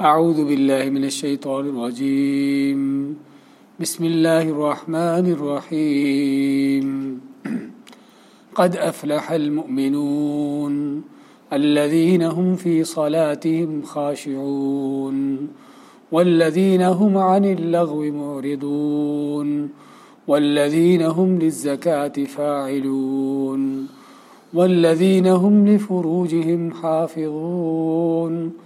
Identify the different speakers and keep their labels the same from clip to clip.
Speaker 1: أعوذ بالله من الشيطان الرجيم. بسم الله الرحمن الرحيم. قد أفلح المؤمنون الذين هم في صلاتهم خاشعون والذين هم عن اللغو معرضون والذين هم للزكاة فاعلون والذين هم لفروجهم حافظون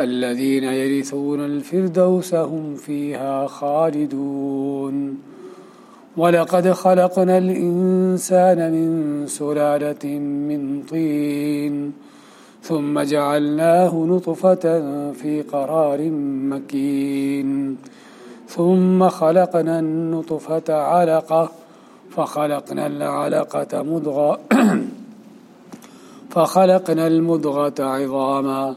Speaker 1: الذين يرثون الفردوس هم فيها خالدون. ولقد خلقنا الإنسان من سلالة من طين، ثم جعلناه نطفة في قرار مكين. ثم خلقنا النطفة علقة، فخلقنا العلقة مضغة، فخلقنا المضغة عظاما.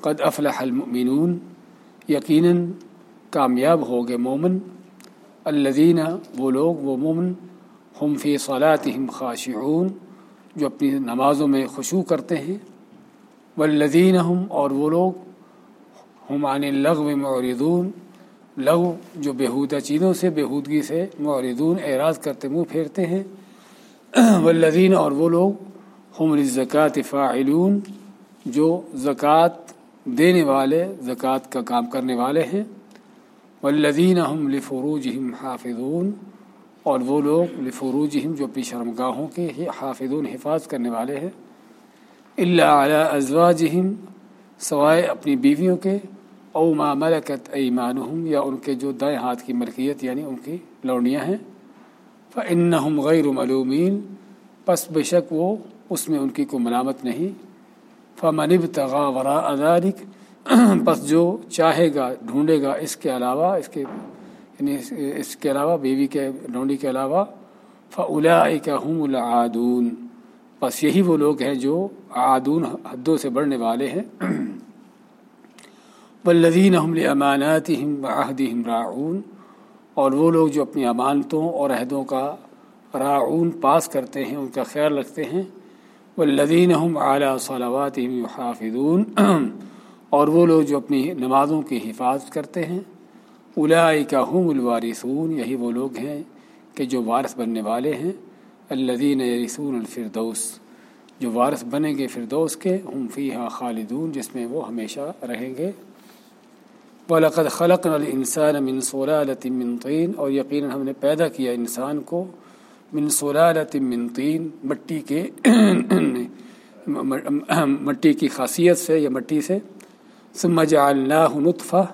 Speaker 1: قد افلح المؤمنون، یقیناً کامیاب ہو گئے مومن۔ الذین وہ لوگ وہ مومن، ہم فی صلاتہم خاشعون، جو اپنی نمازوں میں خوشو کرتے ہیں۔ والذین ہم، اور وہ لوگ، ہم عن اللغو معرضون۔ لغو جو بےحودہ چیزوں سے، بےحودگی سے معرضون، اعراض کرتے، منہ پھیرتے ہیں۔ والذین اور وہ لوگ، ہم للزکاة فاعلون، جو زکوٰۃ دینے والے، زکوٰۃ کا کام کرنے والے ہیں۔ والذین ہم لفروجہم حافظون۔ اور وہ لوگ لفروجہم جو اپنی شرمگاہوں کے حافظون حفاظ کرنے والے ہیں۔ اللہ علی ازواجہم سوائے اپنی بیویوں کے۔ او ما ملکت ایمانہم یا ان کے جو دائیں ہاتھ کی ملکیت یعنی ان کی لوڑیاں ہیں۔ فإنہم غیر ملومین پس بے شک وہ اس میں ان کی کوئی ملامت نہیں۔ فمنب تغا ورا ادارک پس جو چاہے گا، ڈھونڈے گا، اس کے علاوہ، اس کے یعنی اس کے علاوہ، بیوی کے ڈھونڈی کے علاوہ فلا کا ہوں العادون۔ بس یہی وہ لوگ ہیں جو عادون حدوں سے بڑھنے والے ہیں۔ بلدین حمل امانات ہم عہد راعون۔ اور وہ لوگ جو اپنی امانتوں اور عہدوں کا راعون پاس کرتے ہیں، ان کا خیال رکھتے ہیں۔ والذین هم على صلواتهم يحافظون اور وہ لوگ جو اپنی نمازوں کی حفاظت کرتے ہیں۔ اولئک هم الوارثون، یہی وہ لوگ ہیں کہ جو وارث بننے والے ہیں۔ الذین یرثون الفردوس، جو وارث بنیں گے فردوس کے ہم فیہا خالدون، جس میں وہ ہمیشہ رہیں گے۔ وَلَقَدْ خَلَقْنَا الْإِنسَانَ مِنْ صُلَالَةٍ مِنْ طِينٍ، اور یقیناً ہم نے پیدا کیا انسان کو من سلالت من طین، مٹی کے مٹی کی خاصیت سے یا مٹی سے۔ ثم جعلناه نطفہ،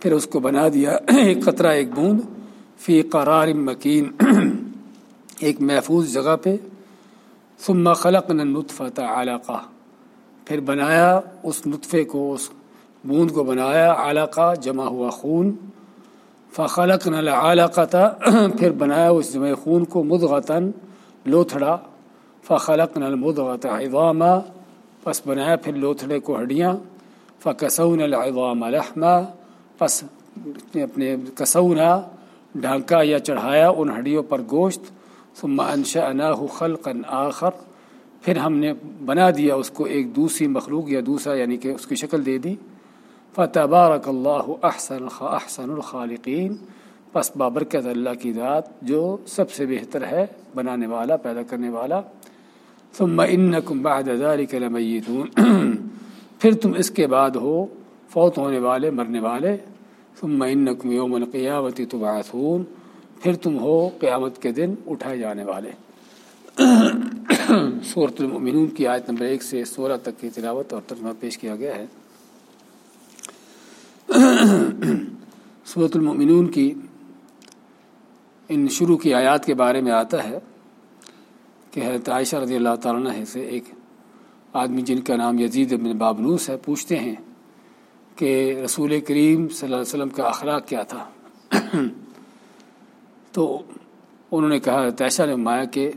Speaker 1: پھر اس کو بنا دیا ایک قطرہ، ایک بوند فی قرار مکین، ایک محفوظ جگہ پہ۔ ثم خلقنا النطفة علقہ۔ پھر بنایا اس نطفے کو، اس بوند کو بنایا علقہ، جمع ہوا خون۔ فخلق نل علاقہ پھر بنایا اس جمع خون کو مدغتاً لوتھڑا۔ فخلق نل مدغت پس بنایا پھر لوتھڑے کو ہڈیاں۔ فکسون العظام لحما، پس اپنے کسونا، ڈھانکا یا چڑھایا ان ہڈیوں پر گوشت۔ ثم انشأناه خلقا آخر۔ پھر ہم نے بنا دیا اس کو ایک دوسری مخلوق یا دوسرا یعنی کہ اس کی شکل دے دی۔ فتبارک اللہ احسن احسن الخالقین۔ پس بابرکت اللہ کی ذات جو سب سے بہتر ہے، بنانے والا، پیدا کرنے والا۔ ثم انکم بعد ذلك لمیتون۔ پھر تم اس کے بعد ہو، فوت ہونے والے، مرنے والے۔ ثم انکم یوم القیامت تبعثون۔ پھر تم ہو قیامت کے دن اٹھائے جانے والے۔ صورت المؤمنون کی آیت نمبر ایک سے سولہ تک کی تلاوت اور ترجمہ پیش کیا گیا ہے۔ صورت المؤمنون کی ان شروع کی آیات کے بارے میں آتا ہے کہ حضرت عائشہ رضی اللہ تعالیٰ سے ایک آدمی جن کا نام یزید بن بابنوس ہے، پوچھتے ہیں کہ رسول کریم صلی اللہ علیہ وسلم کا اخلاق کیا تھا؟ تو انہوں نے کہا عائشہ نے مایا کہ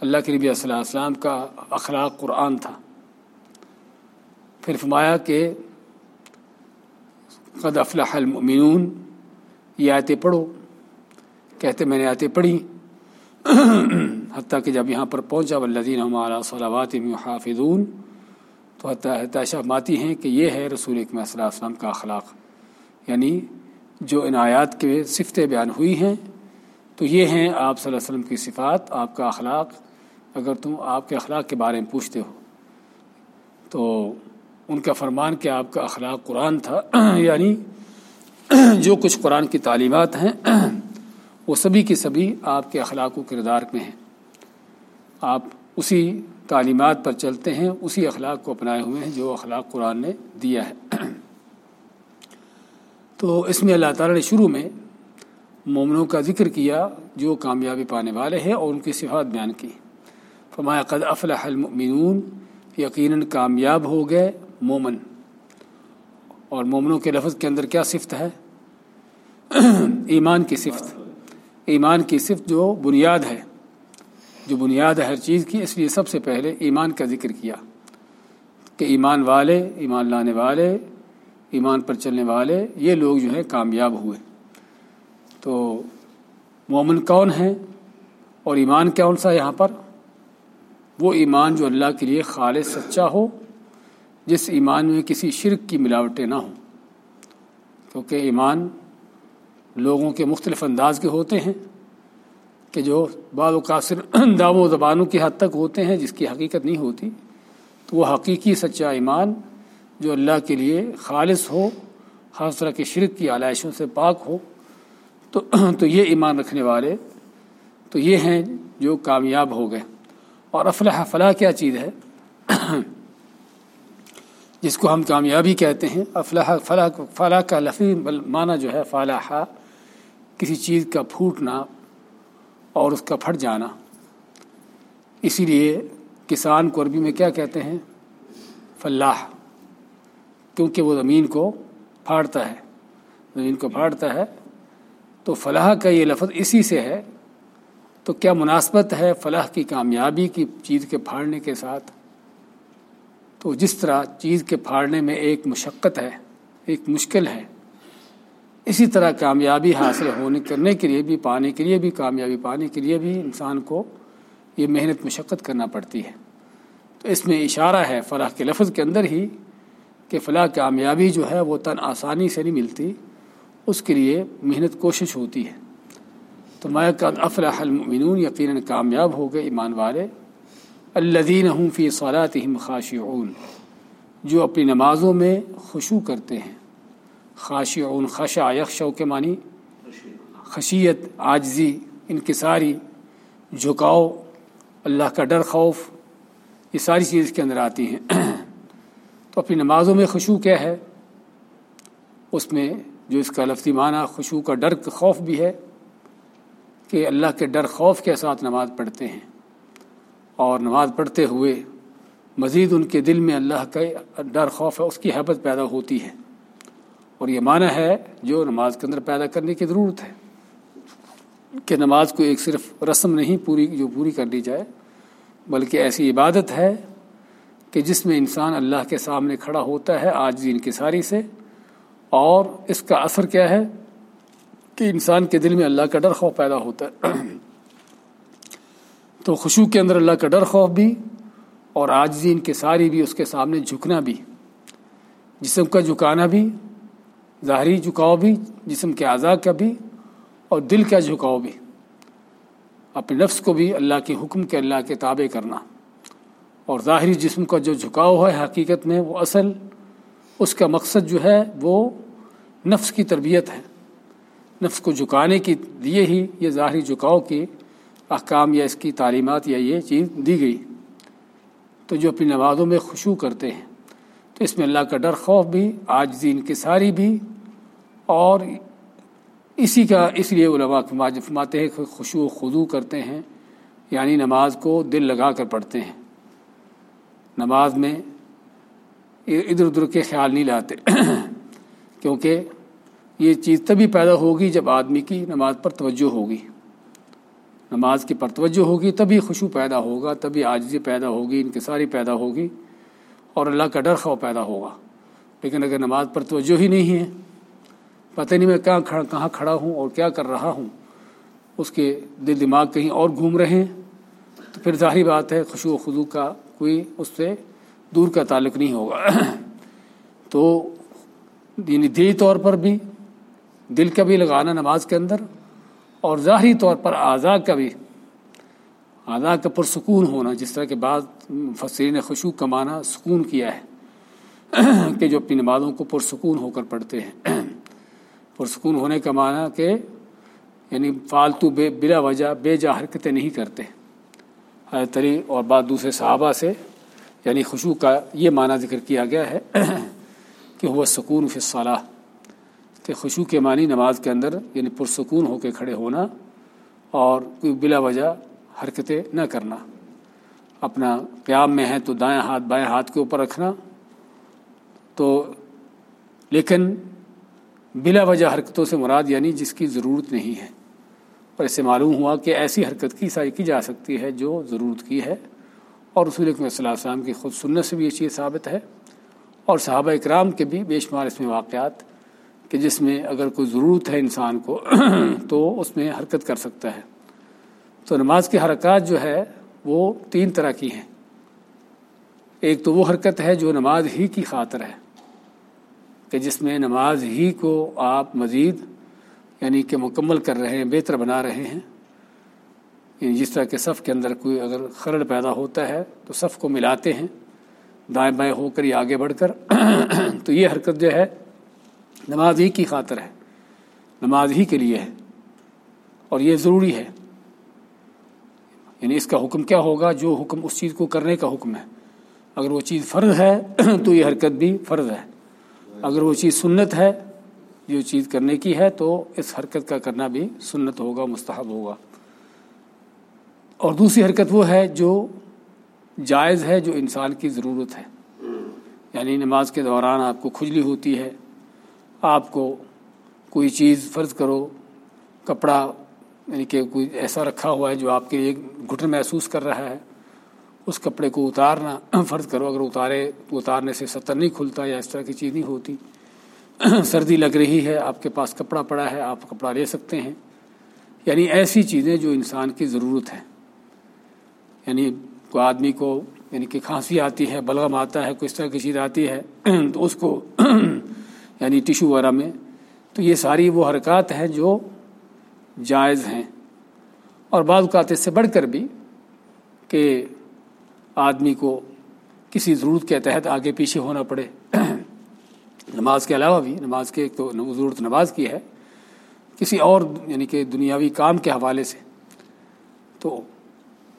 Speaker 1: اللہ کے نبی صلی اللہ علیہ وسلم کا اخلاق قرآن تھا۔ پھر فرمایا کہ قد افلح المؤمنون۔ یہ آیتیں پڑھو۔ کہتے میں نے آیتیں پڑھی۔ حتیٰ کہ جب یہاں پر پہنچا والذین ہمارا صلاوات حافظون تو حتیٰ ماتی ہیں کہ یہ ہے رسول اکم صلی اللہ علیہ وسلم کا اخلاق۔ یعنی جو ان آیات کے صفتیں بیان ہوئی ہیں، تو یہ ہیں آپ صلی اللہ علیہ وسلم کی صفات، آپ کا اخلاق۔ اگر تم آپ کے اخلاق کے بارے میں پوچھتے ہو، تو ان کا فرمان کہ آپ کا اخلاق قرآن تھا۔ یعنی جو کچھ قرآن کی تعلیمات ہیں وہ سبھی کی سبھی آپ کے اخلاق و کردار میں ہیں۔ آپ اسی تعلیمات پر چلتے ہیں، اسی اخلاق کو اپنائے ہوئے ہیں جو اخلاق قرآن نے دیا ہے۔ تو اس میں اللہ تعالیٰ نے شروع میں مومنوں کا ذکر کیا جو کامیابی پانے والے ہیں اور ان کی صفات بیان کی۔ فرمایا قد افلح المؤمنون، یقیناً کامیاب ہو گئے۔ مومن۔ اور مومنوں کے لفظ کے اندر کیا صفت ہے؟ ایمان کی صفت۔ ایمان کی صفت جو بنیاد ہے۔ جو بنیاد ہے ہر چیز کی، اس لیے سب سے پہلے ایمان کا ذکر کیا۔ کہ ایمان والے، ایمان لانے والے، ایمان پر چلنے والے، یہ لوگ جو ہیں کامیاب ہوئے۔ تو مومن کون ہیں؟ اور ایمان کون سا یہاں پر؟ وہ ایمان جو اللہ کے لیے خالص، سچا ہو جس ایمان میں کسی شرک کی ملاوٹیں نہ ہوں۔ کیونکہ ایمان لوگوں کے مختلف انداز کے ہوتے ہیں کہ جو بعض قاصر دعو و زبانوں کی حد تک ہوتے ہیں، جس کی حقیقت نہیں ہوتی، تو وہ حقیقی سچا ایمان جو اللہ کے لیے خالص ہو، ہر طرح کے شرک کی علائشوں سے پاک ہو، تو تو یہ ایمان رکھنے والے تو یہ ہیں جو کامیاب ہو گئے۔ اور افلاح فلاح کیا چیز ہے؟ جس کو ہم کامیابی کہتے ہیں، افلاح، فلاح فلاح کا لفظ معنی جو ہے فلاح، کسی چیز کا پھوٹنا اور اس کا پھٹ جانا۔ اسی لیے کسان کو عربی میں کیا کہتے ہیں؟ فلاح، کیونکہ وہ زمین کو پھاڑتا ہے۔ زمین کو پھاڑتا ہے۔ تو فلاح کا یہ لفظ اسی سے ہے۔ تو کیا مناسبت ہے فلاح کی کامیابی کی چیز کے پھاڑنے کے ساتھ؟ تو جس طرح چیز کے پھاڑنے میں ایک مشقت ہے، ایک مشکل ہے، اسی طرح کامیابی حاصل ہونے کرنے کے لیے بھی، پانے کے لیے بھی، کامیابی پانے کے لیے بھی انسان کو یہ محنت، مشقت کرنا پڑتی ہے۔ تو اس میں اشارہ ہے فلاح کے لفظ کے اندر ہی کہ فلاح کامیابی جو ہے وہ تن آسانی سے نہیں ملتی، اس کے لیے محنت کوشش ہوتی ہے۔ تو میں کا افلاح المؤمنون، یقیناً کامیاب ہو گئے ایمان والے۔ الدین فی صلاتہم خاشعون، جو اپنی نمازوں میں خوشو کرتے ہیں۔ خاشعون، خشع یخشو کے معنی خشیت، عاجزی، انکساری، جھکاؤ، اللہ کا ڈر، خوف، یہ ساری چیز کے اندر آتی ہیں۔ تو اپنی نمازوں میں خوشو کیا ہے؟ اس میں جو اس کا لفظی معنی خوشو کا ڈر، خوف بھی ہے کہ اللہ کے ڈر، خوف کے ساتھ نماز پڑھتے ہیں۔ اور نماز پڑھتے ہوئے مزید ان کے دل میں اللہ کا ڈر خوف ہے، اس کی حبت پیدا ہوتی ہے۔ اور یہ معنی ہے جو نماز کے اندر پیدا کرنے کی ضرورت ہے۔ کہ نماز کو ایک صرف رسم نہیں پوری، جو پوری کر لی جائے، بلکہ ایسی عبادت ہے کہ جس میں انسان اللہ کے سامنے کھڑا ہوتا ہے آج دین کی ساری سے۔ اور اس کا اثر کیا ہے؟ کہ انسان کے دل میں اللہ کا ڈر خوف پیدا ہوتا ہے۔ تو خوشو کے اندر اللہ کا ڈر خوف بھی اور آج ان کے ساری بھی، اس کے سامنے جھکنا بھی، جسم کا جھکانا بھی، ظاہری جھکاؤ بھی، جسم کے اعضاء کا بھی اور دل کا جھکاؤ بھی۔ اپنے نفس کو بھی اللہ کے حکم کے اللہ کے تابع کرنا۔ اور ظاہری جسم کا جو جھکاؤ ہے حقیقت میں وہ اصل، اس کا مقصد جو ہے وہ نفس کی تربیت ہے۔ نفس کو جھکانے کی دیے ہی یہ ظاہری جھکاؤ کی احکام یا اس کی تعلیمات یا یہ چیز دی گئی۔ تو جو اپنی نمازوں میں خوشو کرتے ہیں، تو اس میں اللہ کا ڈر، خوف بھی آج دین کی ساری بھی، اور اسی کا اس لیے علماء فرماتے ہیں خوشو و خضو کرتے ہیں یعنی نماز کو دل لگا کر پڑھتے ہیں۔ نماز میں ادھر ادھر کے خیال نہیں لاتے، کیونکہ یہ چیز تبھی پیدا ہوگی جب آدمی کی نماز پر توجہ ہوگی۔ نماز کی پر توجہ ہوگی، تبھی خوشو پیدا ہوگا، تبھی آجزی پیدا ہوگی ان ساری پیدا ہوگی اور اللہ کا ڈر خوف پیدا ہوگا۔ لیکن اگر نماز پر توجہ ہی نہیں ہے، پتہ نہیں میں کہاں کھڑا کہاں کھڑا ہوں اور کیا کر رہا ہوں۔ اس کے دل دماغ کہیں اور گھوم رہے ہیں، تو پھر ظاہری بات ہے خوشو و خضو کا کوئی اس سے دور کا تعلق نہیں ہوگا۔ تو یعنی دلی طور پر بھی دل کا بھی لگانا نماز کے اندر اور ظاہری طور پر اعضاء کا بھی اعضاء کا پرسکون ہونا، جس طرح کے بعض فصری نے خوشو کمانا سکون کیا ہے، کہ جو اپنی نمازوں کو پرسکون ہو کر پڑھتے ہیں۔ پرسکون ہونے کا معنی کہ یعنی فالتو بے، بلا وجہ، بے جا حرکتیں نہیں کرتے۔ حضرت علی اور بعض دوسرے صحابہ سے یعنی خوشو کا یہ معنی ذکر کیا گیا ہے کہ وہ سکون فی صلاح کہ خوشو کے معنی نماز کے اندر یعنی پرسکون ہو کے کھڑے ہونا اور کوئی بلا وجہ حرکتیں نہ کرنا۔ اپنا قیام میں ہے تو دائیں ہاتھ بائیں ہاتھ کے اوپر رکھنا۔ تو لیکن بلا وجہ حرکتوں سے مراد یعنی جس کی ضرورت نہیں ہے۔ اور اسے معلوم ہوا کہ ایسی حرکت کی ساری کی جا سکتی ہے جو ضرورت کی ہے۔ اور رسول اکم صلی اللہ علیہ وسلم کی خود سنت سے بھی یہ چیز ثابت ہے۔ اور صحابہ اکرام کے بھی بے شمار اس میں واقعات کہ جس میں اگر کوئی ضرورت ہے انسان کو، تو اس میں حرکت کر سکتا ہے۔ تو نماز کی حرکات جو ہے، وہ تین طرح کی ہیں۔ ایک تو وہ حرکت ہے جو نماز ہی کی خاطر ہے، کہ جس میں نماز ہی کو آپ مزید یعنی کہ مکمل کر رہے ہیں، بہتر بنا رہے ہیں۔ یعنی جس طرح کے صف کے اندر کوئی اگر خرڑ پیدا ہوتا ہے، تو صف کو ملاتے ہیں، دائیں بائیں ہو کر یا آگے بڑھ کر۔ تو یہ حرکت جو ہے نماز ہی کی خاطر ہے، نماز ہی کے لیے ہے، اور یہ ضروری ہے۔ یعنی اس کا حکم کیا ہوگا؟ جو حکم اس چیز کو کرنے کا حکم ہے۔ اگر وہ چیز فرض ہے، تو یہ حرکت بھی فرض ہے۔ اگر وہ چیز سنت ہے، جو چیز کرنے کی ہے، تو اس حرکت کا کرنا بھی سنت ہوگا، مستحب ہوگا۔ اور دوسری حرکت وہ ہے، جو جائز ہے، جو انسان کی ضرورت ہے۔ یعنی نماز کے دوران آپ کو کھجلی ہوتی ہے آپ کو کوئی چیز فرض کرو، کپڑا یعنی کہ کوئی ایسا رکھا ہوا ہے جو آپ کے لیے گھٹن محسوس کر رہا ہے، اس کپڑے کو اتارنا فرض کرو، اگر اتارے تو اتارنے سے ستر نہیں کھلتا یا اس طرح کی چیز نہیں ہوتی۔ سردی لگ رہی ہے، آپ کے پاس کپڑا پڑا ہے، آپ کپڑا لے سکتے ہیں۔ یعنی ایسی چیزیں جو انسان کی ضرورت ہے یعنی کوئی آدمی کو یعنی کہ کھانسی آتی ہے، بلغم آتا ہے، کوئی اس طرح کی چیز آتی ہے، تو اس کو یعنی ٹیشو وغیرہ میں، تو یہ ساری وہ حرکات ہیں جو جائز ہیں۔ اور بعض اوقات اس سے بڑھ کر بھی کہ آدمی کو کسی ضرورت کے تحت آگے پیچھے ہونا پڑے۔ نماز کے علاوہ بھی، نماز کے ایک تو ضرورت نماز کی ہے۔ کسی اور یعنی کہ دنیاوی کام کے حوالے سے تو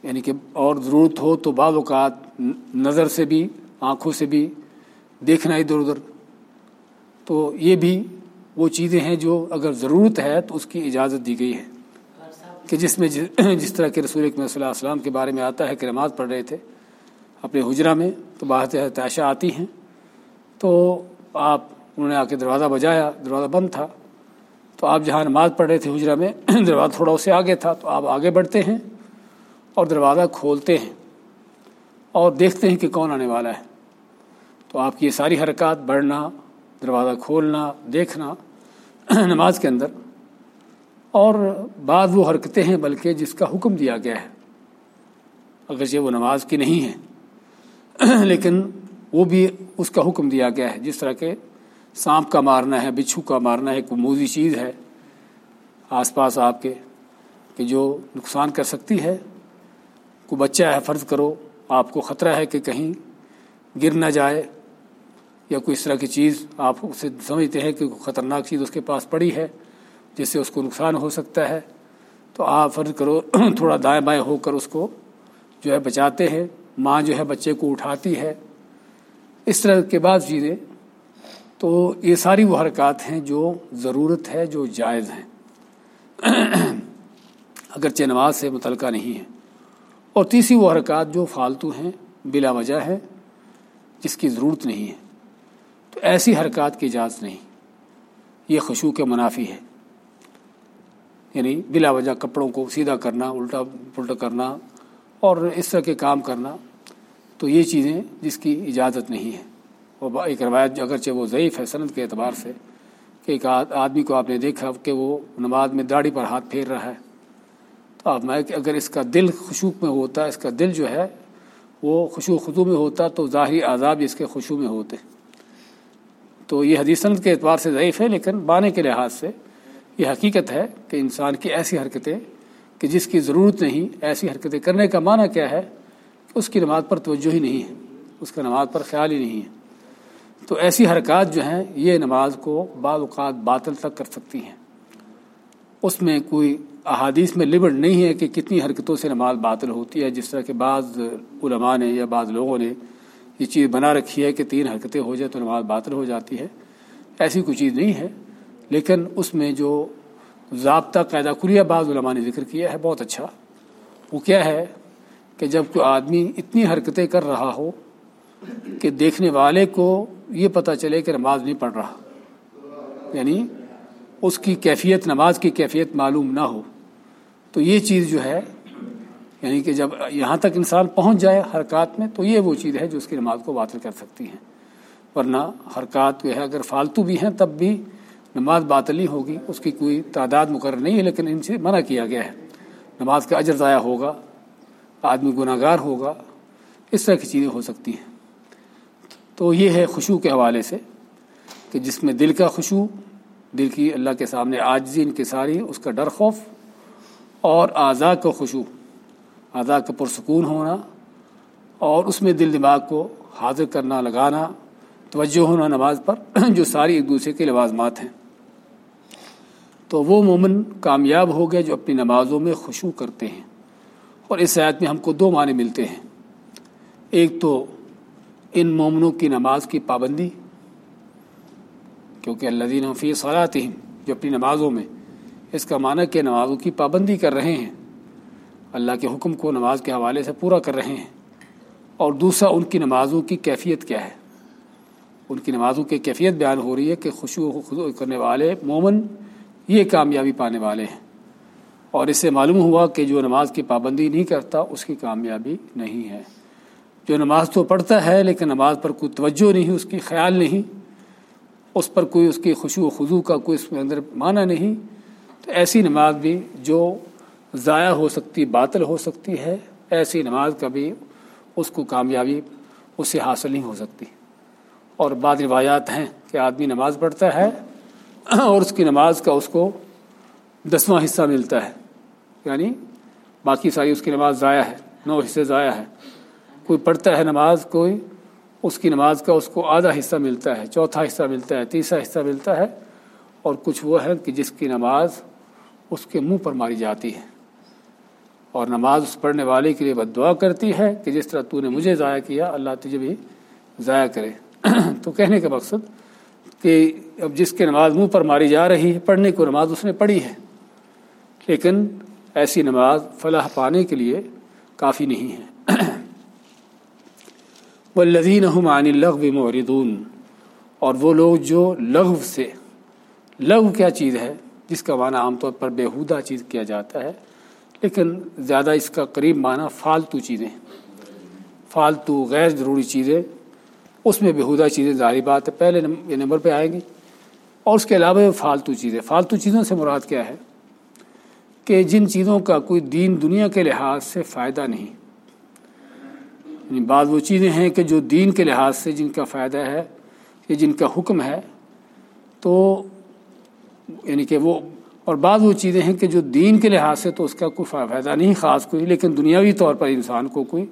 Speaker 1: یعنی کہ اور ضرورت ہو تو بعض اوقات نظر سے بھی، آنکھوں سے بھی دیکھنا ادھر ادھر۔ تو یہ بھی وہ چیزیں ہیں جو اگر ضرورت ہے تو اس کی اجازت دی گئی ہے۔ کہ جس میں جس طرح کے رسول صلی اللہ علیہ وسلم کے بارے میں آتا ہے کہ نماز پڑھ رہے تھے اپنے حجرہ میں، تو باہر تاشا آتی ہیں۔ تو آپ، انہوں نے آ کے دروازہ بجایا، دروازہ بند تھا۔ تو آپ جہاں نماز پڑھ رہے تھے حجرہ میں، دروازہ تھوڑا اسے آگے تھا۔ تو آپ آگے بڑھتے ہیں اور دروازہ کھولتے ہیں اور دیکھتے ہیں کہ کون آنے والا ہے۔ تو آپ کی یہ ساری حرکات، بڑھنا دروازہ کھولنا، دیکھنا نماز کے اندر۔ اور بعض وہ حرکتیں ہیں بلکہ جس کا حکم دیا گیا ہے۔ اگرچہ وہ نماز کی نہیں ہے لیکن وہ بھی اس کا حکم دیا گیا ہے۔ جس طرح کے سانپ کا مارنا ہے، بچھو کا مارنا ہے کوئی موزی چیز ہے آس پاس آپ کے کہ جو نقصان کر سکتی ہے۔ کوئی بچہ ہے، فرض کرو، آپ کو خطرہ ہے کہ کہیں گر نہ جائے۔ یا کوئی اس طرح کی چیز آپ اسے سمجھتے ہیں کہ خطرناک چیز اس کے پاس پڑی ہے، جس سے اس کو نقصان ہو سکتا ہے، تو آپ فرض کرو تھوڑا دائیں بائیں ہو کر اس کو جو ہے بچاتے ہیں، ماں جو ہے بچے کو اٹھاتی ہے۔ اس طرح کے بعد چیزیں، تو یہ ساری وہ حرکات ہیں جو ضرورت ہے، جو جائز ہیں۔ اگرچہ نماز سے متعلقہ نہیں ہے اور تیسری وہ حرکات جو فالتو ہیں بلا وجہ ہے، جس کی ضرورت نہیں ہے۔ تو ایسی حرکات کی اجازت نہیں۔ یہ خوشو کے منافی ہے یعنی بلا وجہ کپڑوں کو سیدھا کرنا، الٹا پلٹا کرنا اور اس طرح کے کام کرنا، تو یہ چیزیں جس کی اجازت نہیں ہے۔ وہ ایک روایت اگرچہ وہ ضعیف ہے صنعت کے اعتبار سے کہ ایک آدمی کو آپ نے دیکھا کہ وہ نماز میں داڑھی پر ہاتھ پھیر رہا ہے۔ تو آپ میں کہ اگر اس کا دل خوشوق میں ہوتا، اس کا دل جو ہے وہ خوشو خدو میں ہوتا تو ظاہری عذاب اس کے خوشو میں ہوتے۔ تو یہ حدیث صنعت کے اعتبار سے ضعیف ہے، لیکن بانے کے لحاظ سے یہ حقیقت ہے کہ انسان کی ایسی حرکتیں کہ جس کی ضرورت نہیں، ایسی حرکتیں کرنے کا معنی کیا ہے کہ اس کی نماز پر توجہ ہی نہیں ہے، اس کا نماز پر خیال ہی نہیں ہے۔ تو ایسی حرکات جو ہیں، یہ نماز کو بعض اوقات باطل تک کر سکتی ہیں۔ اس میں کوئی احادیث میں لمٹ نہیں ہے کہ کتنی حرکتوں سے نماز باطل ہوتی ہے، جس طرح کہ بعض علماء نے یا بعض لوگوں نے یہ چیز بنا رکھی ہے کہ تین حرکتیں ہو جائے تو نماز باطل ہو جاتی ہے، ایسی کوئی چیز نہیں ہے، لیکن اس میں جو ضابطہ قاعدہ کلیہ بعض علماء نے ذکر کیا ہے، بہت اچھا۔ وہ کیا ہے کہ جب کوئی آدمی اتنی حرکتیں کر رہا ہو کہ دیکھنے والے کو یہ پتہ چلے کہ نماز نہیں پڑھ رہا یعنی اس کی کیفیت، نماز کی کیفیت معلوم نہ ہو، تو یہ چیز جو ہے یعنی کہ جب یہاں تک انسان پہنچ جائے حرکات میں، تو یہ وہ چیز ہے جو اس کی نماز کو باطل کر سکتی ہیں۔ ورنہ حرکات جو ہے، اگر فالتو بھی ہیں، تب بھی نماز باطل ہی ہوگی۔ اس کی کوئی تعداد مقرر نہیں ہے، لیکن ان سے منع کیا گیا ہے۔ نماز کا اجر ضائع ہوگا، آدمی گناہ گار ہوگا، اس طرح کی چیزیں ہو سکتی ہیں۔ تو یہ ہے خوشو کے حوالے سے کہ جس میں دل کا خوشو دل کی اللہ کے سامنے آجزی انکساری اس کا ڈر خوف اور اعضاء کا خوشو اعضاء کا پرسکون ہونا اور اس میں دل دماغ کو حاضر کرنا، لگانا، توجہ ہونا نماز پر، جو ساری ایک دوسرے کے لوازمات ہیں۔ تو وہ مومن کامیاب ہو گئے جو اپنی نمازوں میں خوشو کرتے ہیں اور اس آیت میں ہم کو دو معنی ملتے ہیں۔ ایک تو ان مومنوں کی نماز کی پابندی، کیونکہ اللہ دین فی صلاتہم جو اپنی نمازوں میں اس کا معنی کہ نمازوں کی پابندی کر رہے ہیں۔ اللہ کے حکم کو نماز کے حوالے سے پورا کر رہے ہیں۔ اور دوسرا، ان کی نمازوں کی کیفیت کیا ہے؟ ان کی نمازوں کی کیفیت بیان ہو رہی ہے کہ خوشو خدو کرنے والے مومن یہ کامیابی پانے والے ہیں۔ اور اس سے معلوم ہوا کہ جو نماز کی پابندی نہیں کرتا، اس کی کامیابی نہیں ہے۔ جو نماز تو پڑھتا ہے، لیکن نماز پر کوئی توجہ نہیں، اس کی خیال نہیں، اس پر کوئی اس کی خوشو و خضو کا کوئی اس میں اندر معنی نہیں، تو ایسی نماز بھی جو ضائع ہو سکتی، باطل ہو سکتی ہے، ایسی نماز کا بھی اس کو کامیابی اس سے حاصل نہیں ہو سکتی۔ اور بعض روایات ہیں کہ آدمی نماز پڑھتا ہے اور اس کی نماز کا اس کو دسواں حصہ ملتا ہے۔ یعنی باقی ساری اس کی نماز ضائع ہے، نو حصے ضائع ہے۔ کوئی پڑھتا ہے نماز، کوئی اس کی نماز کا اس کو آدھا حصہ ملتا ہے، چوتھا حصہ ملتا ہے، تیسرا حصہ ملتا ہے۔ اور کچھ وہ ہے کہ جس کی نماز اس کے منہ پر ماری جاتی ہے۔ اور نماز اس پڑھنے والے کے لیے بد دعا کرتی ہے کہ جس طرح تو نے مجھے ضائع کیا، اللہ تجھے بھی ضائع کرے۔ تو کہنے کا مقصد کہ اب جس کے نماز منہ پر ماری جا رہی ہے، پڑھنے کو نماز اس نے پڑھی ہے۔ لیکن ایسی نماز فلاح پانے کے لیے کافی نہیں ہے۔ وہ لذین عن لغو موردون اور وہ لوگ جو لغو سے، لغو کیا چیز ہے؟ جس کا معنی عام طور پر بےحودہ چیز کیا جاتا ہے۔ لیکن زیادہ اس کا قریب معنی فالتو چیزیں فالتو غیر ضروری چیزیں، اس میں بےحودہ چیزیں ظاہری بات ہے، پہلے یہ نمبر پہ آئیں گی۔ اور اس کے علاوہ فالتو چیزیں۔ فالتو چیزوں سے مراد کیا ہے؟ کہ جن چیزوں کا کوئی دین دنیا کے لحاظ سے فائدہ نہیں۔ یعنی بعض وہ چیزیں ہیں کہ جو دین کے لحاظ سے جن کا فائدہ ہے، یا جن کا حکم ہے، تو یعنی کہ وہ اور بعض وہ چیزیں ہیں کہ جو دین کے لحاظ سے تو اس کا کوئی فائدہ نہیں، خاص کوئی لیکن دنیاوی طور پر انسان کو کوئی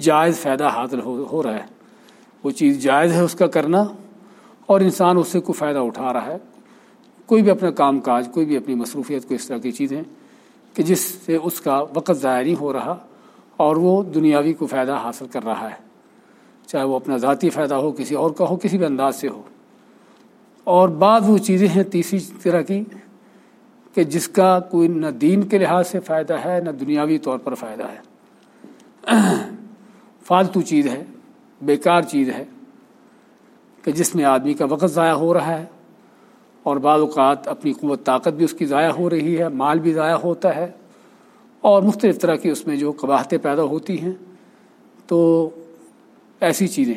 Speaker 1: جائز فائدہ حاصل ہو ہو رہا ہے۔ وہ چیز جائز ہے اس کا کرنا اور انسان اس سے کوئی فائدہ اٹھا رہا ہے۔ کوئی بھی اپنا کام کاج، کوئی بھی اپنی مصروفیت کو اس طرح کی چیزیں کہ جس سے اس کا وقت ضائع نہیں ہو رہا اور وہ دنیاوی کو فائدہ حاصل کر رہا ہے۔ چاہے وہ اپنا ذاتی فائدہ ہو، کسی اور کا ہو، کسی بھی انداز سے ہو۔ اور بعض وہ چیزیں ہیں تیسری طرح کی کہ جس کا کوئی نہ دین کے لحاظ سے فائدہ ہے، نہ دنیاوی طور پر فائدہ ہے۔ فالتو چیز ہے، بیکار چیز ہے کہ جس میں آدمی کا وقت ضائع ہو رہا ہے اور بعض اوقات اپنی قوت، طاقت بھی اس کی ضائع ہو رہی ہے، مال بھی ضائع ہوتا ہے اور مختلف طرح کی اس میں جو قباہتیں پیدا ہوتی ہیں۔ تو ایسی چیزیں۔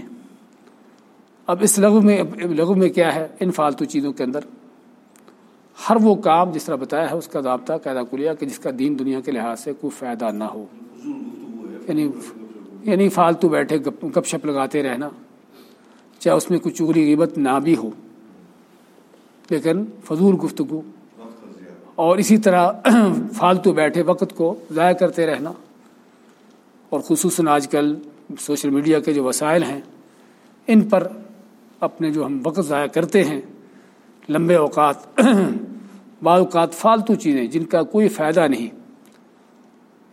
Speaker 1: اب اس لغو میں لغو میں کیا ہے؟ ان فالتو چیزوں کے اندر ہر وہ کام جس طرح بتایا ہے اس کا ضابطہ قیدا کلیا کہ جس کا دین دنیا کے لحاظ سے کوئی فائدہ نہ ہو۔ یعنی یعنی فالتو بیٹھے، گپ شپ لگاتے رہنا، چاہے اس میں کچھ چغلی غیبت نہ بھی ہو۔ لیکن فضول گفتگو اور اسی طرح فالتو بیٹھے، وقت کو ضائع کرتے رہنا۔ اور خصوصاً آج کل سوشل میڈیا کے جو وسائل ہیں، ان پر اپنے جو ہم وقت ضائع کرتے ہیں، لمبے اوقات بعض اوقات فالتو چیزیں جن کا کوئی فائدہ نہیں۔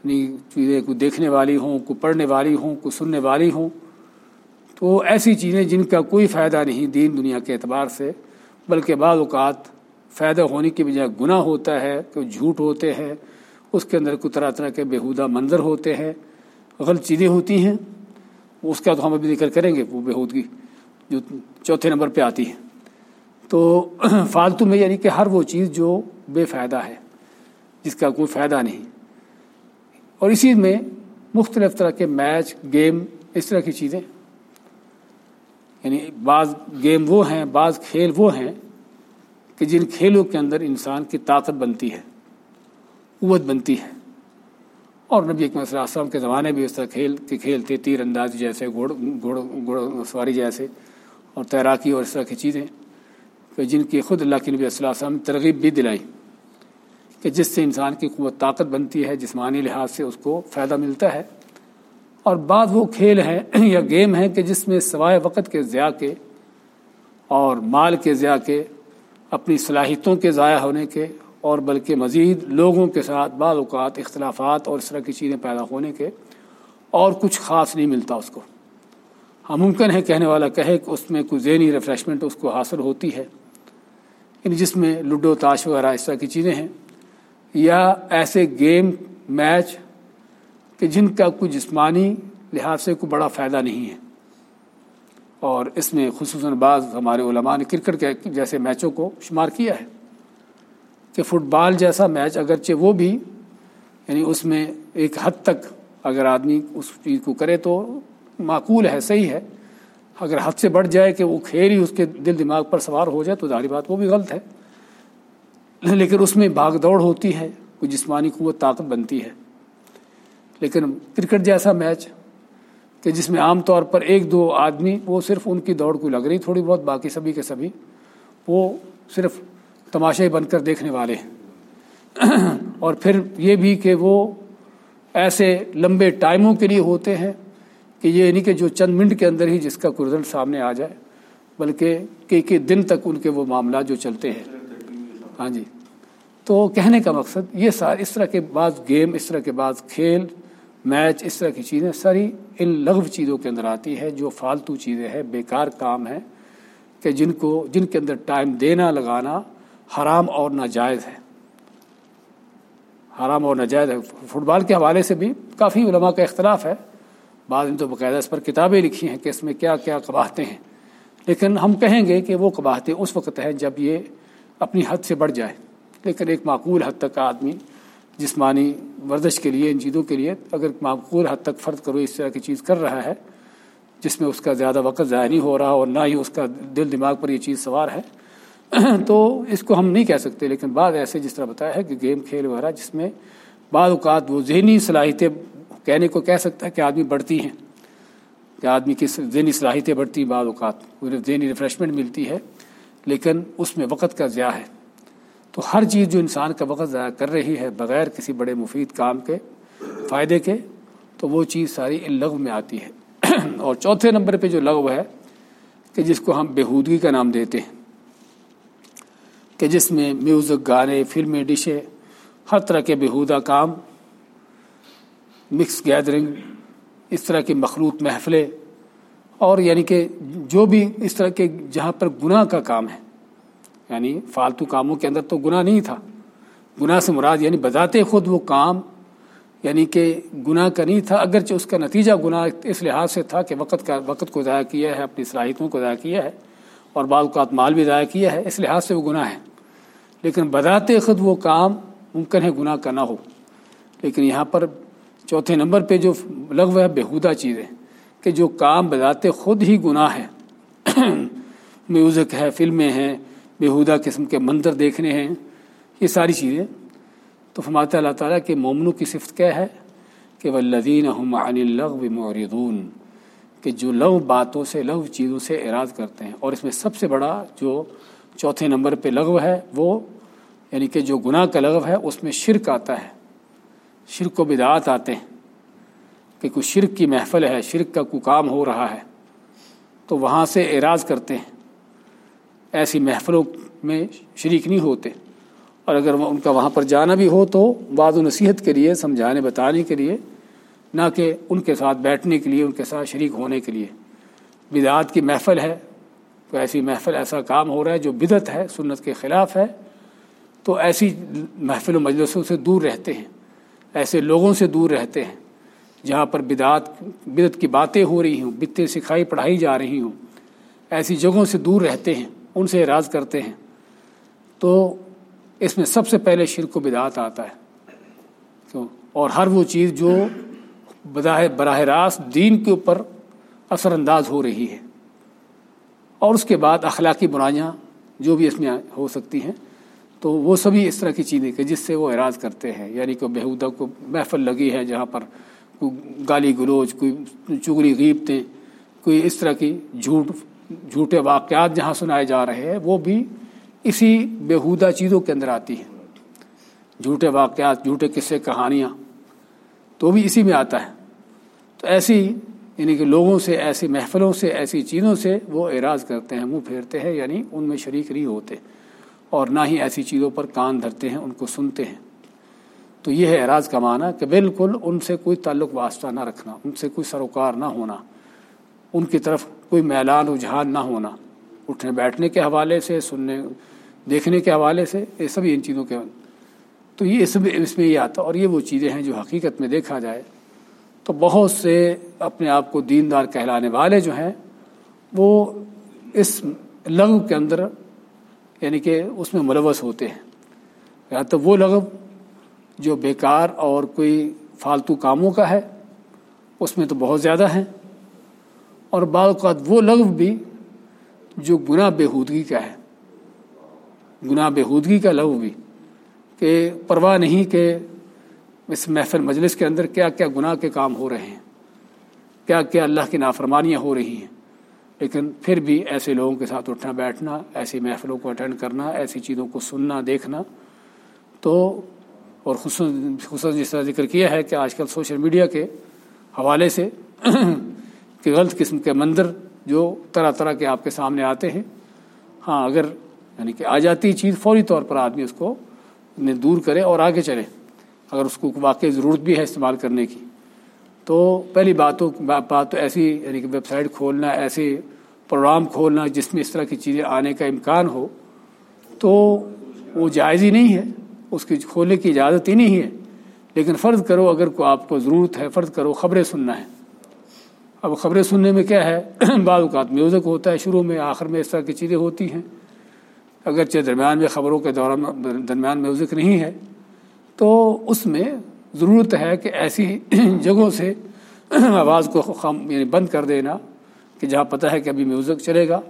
Speaker 1: یعنی چیزیں کو دیکھنے والی ہوں کو پڑھنے والی ہوں کو سننے والی ہوں۔ تو ایسی چیزیں جن کا کوئی فائدہ نہیں دین دنیا کے اعتبار سے، بلکہ بعض اوقات فائدہ ہونے کی بجائے گناہ ہوتا ہے کہ جھوٹ ہوتے ہیں، اس کے اندر کوئی طرح طرح کے بیہودہ منظر ہوتے ہیں، غلط چیزیں ہوتی ہیں۔ اس کا تو ہم ابھی ذکر کریں گے، وہ بیہودگی جو چوتھے نمبر پہ آتی ہے۔ تو فالتو میں یعنی کہ ہر وہ چیز جو بے فائدہ ہے، جس کا کوئی فائدہ نہیں۔ اور اسی میں مختلف طرح کے میچ، گیم، اس طرح کی چیزیں۔ یعنی بعض گیم وہ ہیں، بعض کھیل وہ ہیں کہ جن کھیلوں کے اندر انسان کی طاقت بنتی ہے، قوت بنتی ہے۔ اور نبی اکمل صلی اللہ علیہ وسلم کے زمانے بھی اس طرح کھیل، کے کھیل تھے تیر انداز جیسے، گھوڑ گھوڑ گھوڑ، سواری جیسے اور تیراکی اور اس طرح کی چیزیں۔ کہ جن کی خود اللہ کے نبی صلی اللہ علیہ وسلم ترغیب بھی دلائی کہ جس سے انسان کی قوت طاقت بنتی ہے، جسمانی لحاظ سے اس کو فائدہ ملتا ہے۔ اور بعض وہ کھیل ہیں یا گیم ہیں کہ جس میں سوائے وقت کے ضیاع کے اور مال کے ضیاع کے، اپنی صلاحیتوں کے ضائع ہونے کے اور بلکہ مزید لوگوں کے ساتھ بعض اوقات اختلافات اور اس طرح کی چیزیں پیدا ہونے کے اور کچھ خاص نہیں ملتا اس کو۔ ہاں ممکن ہے کہنے والا کہے کہ اس میں کوئی ذہنی ریفریشمنٹ اس کو حاصل ہوتی ہے۔ یعنی جس میں لوڈو، تاش وغیرہ اس طرح کی چیزیں ہیں، یا ایسے گیم، میچ کہ جن کا کوئی جسمانی لحاظ سے کوئی بڑا فائدہ نہیں ہے۔ اور اس میں خصوصاً بعض ہمارے علماء نے کرکٹ کے جیسے میچوں کو شمار کیا ہے کہ فٹ بال جیسا میچ اگرچہ وہ بھی یعنی اس میں ایک حد تک اگر آدمی اس چیز کو کرے تو معقول ہے، صحیح ہے۔ اگر حد سے بڑھ جائے کہ وہ کھیل ہی اس کے دل دماغ پر سوار ہو جائے تو ظاہری بات وہ بھی غلط ہے۔ لیکن اس میں بھاگ دوڑ ہوتی ہے، کوئی جسمانی قوت، طاقت بنتی ہے۔ لیکن کرکٹ جیسا میچ کہ جس میں عام طور پر ایک دو آدمی، وہ صرف ان کی دوڑ کو لگ رہی، تھوڑی بہت باقی سبھی کے سبھی، وہ صرف تماشے بن کر دیکھنے والے ہیں۔ اور پھر یہ بھی کہ وہ ایسے لمبے ٹائموں کے لیے ہوتے ہیں کہ یہ نہیں کہ جو چند منٹ کے اندر ہی جس کا کوئی رزلٹ سامنے آ جائے، بلکہ کئی کئی دن تک ان کے وہ معاملات جو چلتے ہیں۔ ہاں جی۔ تو کہنے کا مقصد یہ سارے اس طرح کے بعض گیم، اس طرح کے بعض کھیل، میچ، اس طرح کی چیزیں ساری ان لغو چیزوں کے اندر آتی ہے جو فالتو چیزیں ہیں، بیکار کام ہیں کہ جن کو، جن کے اندر ٹائم دینا، لگانا حرام اور ناجائز ہے۔ حرام اور ناجائز ہے۔ فٹ بال کے حوالے سے بھی کافی علماء کا اختلاف ہے۔ بعض نے تو باقاعدہ اس پر کتابیں لکھی ہیں کہ اس میں کیا کیا قباہتیں ہیں۔ لیکن ہم کہیں گے کہ وہ قباہتیں اس وقت ہیں جب یہ اپنی حد سے بڑھ جائے۔ لیکن ایک معقول حد تک آدمی جسمانی ورزش کے لیے، ان چیزوں کے لیے اگر معقول حد تک فرد کرو، اس طرح کی چیز کر رہا ہے جس میں اس کا زیادہ وقت ضائع نہیں ہو رہا اور نہ ہی اس کا دل دماغ پر یہ چیز سوار ہے، تو اس کو ہم نہیں کہہ سکتے۔ لیکن بعض ایسے جس طرح بتایا ہے کہ گیم، کھیل وغیرہ جس میں بعض اوقات وہ ذہنی صلاحیتیں کہنے کو کہہ سکتا ہے کہ آدمی بڑھتی ہیں، کہ آدمی کی ذہنی صلاحیتیں بڑھتی ہیں بعض اوقات ذہنی ریفریشمنٹ ملتی ہے، لیکن اس میں وقت کا ضیاع ہے۔ تو ہر چیز جو انسان کا وقت ضائع کر رہی ہے بغیر کسی بڑے مفید کام کے، فائدے کے، تو وہ چیز ساری ان لغو میں آتی ہے۔ اور چوتھے نمبر پہ جو لغو ہے، کہ جس کو ہم بےحودگی کا نام دیتے ہیں۔ کہ جس میں میوزک گانے، فلمیں ڈشیں ہر طرح کے بہودہ کام مکس گیدرنگ اس طرح کی مخلوط محفلیں اور یعنی کہ جو بھی اس طرح کے جہاں پر گناہ کا کام ہے یعنی فالتو کاموں کے اندر تو گناہ نہیں تھا۔ گناہ سے مراد یعنی بذات خود وہ کام یعنی کہ گناہ کا نہیں تھا، اگرچہ اس کا نتیجہ گناہ اس لحاظ سے تھا کہ وقت کا وقت کو ضائع کیا ہے، اپنی صلاحیتوں کو ضائع کیا ہے اور بعض اوقات مال بھی ضائع کیا ہے، اس لحاظ سے وہ گناہ ہے۔ لیکن بذات خود وہ کام ممکن ہے گناہ کا نہ ہو۔ لیکن یہاں پر چوتھے نمبر پہ جو لغو ہے، بےحودہ چیزیں کہ جو کام بذات خود ہی گناہ ہے۔ میوزک ہے، فلمیں ہیں، بےحودہ قسم کے منظر دیکھنے ہیں، یہ ساری چیزیں۔ تو فرماتا اللہ تعالیٰ کہ مومنوں کی صفت کیا ہے؟ کہ وہ لدین عن الغ موردون کہ جو لغ باتوں سے لغ چیزوں سے اعراض کرتے ہیں۔ اور اس میں سب سے بڑا جو چوتھے نمبر پہ لغو ہے، وہ یعنی کہ جو گناہ کا لغو ہے، اس میں شرک آتا ہے۔ شرک و بدعات آتے ہیں کہ کوئی شرک کی محفل ہے، شرک کا کوئی کام ہو رہا ہے، تو وہاں سے اعراض کرتے ہیں۔ ایسی محفلوں میں شریک نہیں ہوتے۔ اور اگر ان کا وہاں پر جانا بھی ہو تو بعض و نصیحت کے لیے، سمجھانے، بتانے کے لیے، نہ کہ ان کے ساتھ بیٹھنے کے لیے، ان کے ساتھ شریک ہونے کے لیے۔ بدعات کی محفل ہے کوئی ایسی محفل، ایسا کام ہو رہا ہے جو بدت ہے، سنت کے خلاف ہے، تو ایسی محفل و مجلسوں سے دور رہتے ہیں۔ ایسے لوگوں سے دور رہتے ہیں، جہاں پر بدعات بدت کی باتیں ہو رہی ہوں بتیں سکھائی، پڑھائی جا رہی ہوں۔ ایسی جگہوں سے دور رہتے ہیں، ان سے اعراض کرتے ہیں۔ تو اس میں سب سے پہلے شرک و بدعات آتا ہے۔ کیوں اور ہر وہ چیز جو براہ راست دین کے اوپر اثر انداز ہو رہی ہے۔ اور اس کے بعد اخلاقی برائیاں جو بھی اس میں ہو سکتی ہیں تو وہ سبھی اس طرح کی چیزیں کہ جس سے وہ اعراض کرتے ہیں یعنی کوئی بہودہ کو محفل لگی ہے جہاں پر کوئی گالی گلوچ، کوئی چگلی غیبتیں، کوئی اس طرح کی جھوٹ، جھوٹے واقعات جہاں سنائے جا رہے ہیں، وہ بھی اسی بےحودہ چیزوں کے اندر آتی ہیں۔ جھوٹے واقعات، جھوٹے قصے، کہانیاں، تو بھی اسی میں آتا ہے۔ تو ایسی یعنی کہ لوگوں سے، ایسی محفلوں سے، ایسی چیزوں سے وہ اعراض کرتے ہیں، منہ پھیرتے ہیں یعنی ان میں شریک نہیں ہوتے۔ اور نہ ہی ایسی چیزوں پر کان دھرتے ہیں، ان کو سنتے ہیں۔ تو یہ ہے اعراض کا معنی کہ بالکل ان سے کوئی تعلق واسطہ نہ رکھنا، ان سے کوئی سروکار نہ ہونا، ان کی طرف کوئی میلان رجحان نہ ہونا۔ اٹھنے بیٹھنے کے حوالے سے، سننے، دیکھنے کے حوالے سے، یہ سبھی ان چیزوں کے۔ تو یہ اس میں اس میں یہ آتا اور یہ وہ چیزیں ہیں جو حقیقت میں دیکھا جائے تو بہت سے اپنے آپ کو دیندار کہلانے والے جو ہیں، وہ اس لغو کے اندر یعنی کہ اس میں ملوث ہوتے ہیں۔ یا تو وہ لغو جو بیکار اور کوئی فالتو کاموں کا ہے، اس میں تو بہت زیادہ ہیں۔ اور بعض اوقات وہ لغو بھی جو گناہ بےحودگی کا ہے۔ گناہ بےحودگی کا لغو بھی کہ پرواہ نہیں کہ اس محفل مجلس کے اندر کیا کیا گناہ کے کام ہو رہے ہیں، کیا کیا اللہ کی نافرمانیاں ہو رہی ہیں۔ لیکن پھر بھی ایسے لوگوں کے ساتھ اٹھنا بیٹھنا، ایسی محفلوں کو اٹینڈ کرنا، ایسی چیزوں کو سننا، دیکھنا، تو اور خصوصاً جس طرح ذکر کیا ہے کہ آج کل سوشل میڈیا کے حوالے سے کہ غلط قسم کے مندر جو طرح طرح کے آپ کے سامنے آتے ہیں ہاں اگر یعنی کہ آ جاتی چیز فوری طور پر آدمی اس کو دور کرے اور آگے چلے، اگر اس کو واقعی ضرورت بھی ہے استعمال کرنے کی۔ تو پہلی باتوں بات تو ایسی یعنی کہ ویب سائٹ کھولنا، ایسے پروگرام کھولنا جس میں اس طرح کی چیزیں آنے کا امکان ہو، تو وہ جائز ہی نہیں ہے۔ اس کی کھولنے کی اجازت ہی نہیں ہے۔ لیکن فرض کرو اگر کو آپ کو ضرورت ہے، فرض کرو خبریں سننا ہے۔ اب خبریں سننے میں کیا ہے؟ بعض اوقات میوزک ہوتا ہے شروع میں، آخر میں اس طرح کی چیزیں ہوتی ہیں۔ اگرچہ درمیان میں خبروں کے دوران درمیان میوزک نہیں ہے، تو اس میں ضرورت ہے کہ ایسی جگہوں سے آواز کو یعنی بند کر دینا کہ جہاں پتہ ہے کہ ابھی میوزک چلے گا۔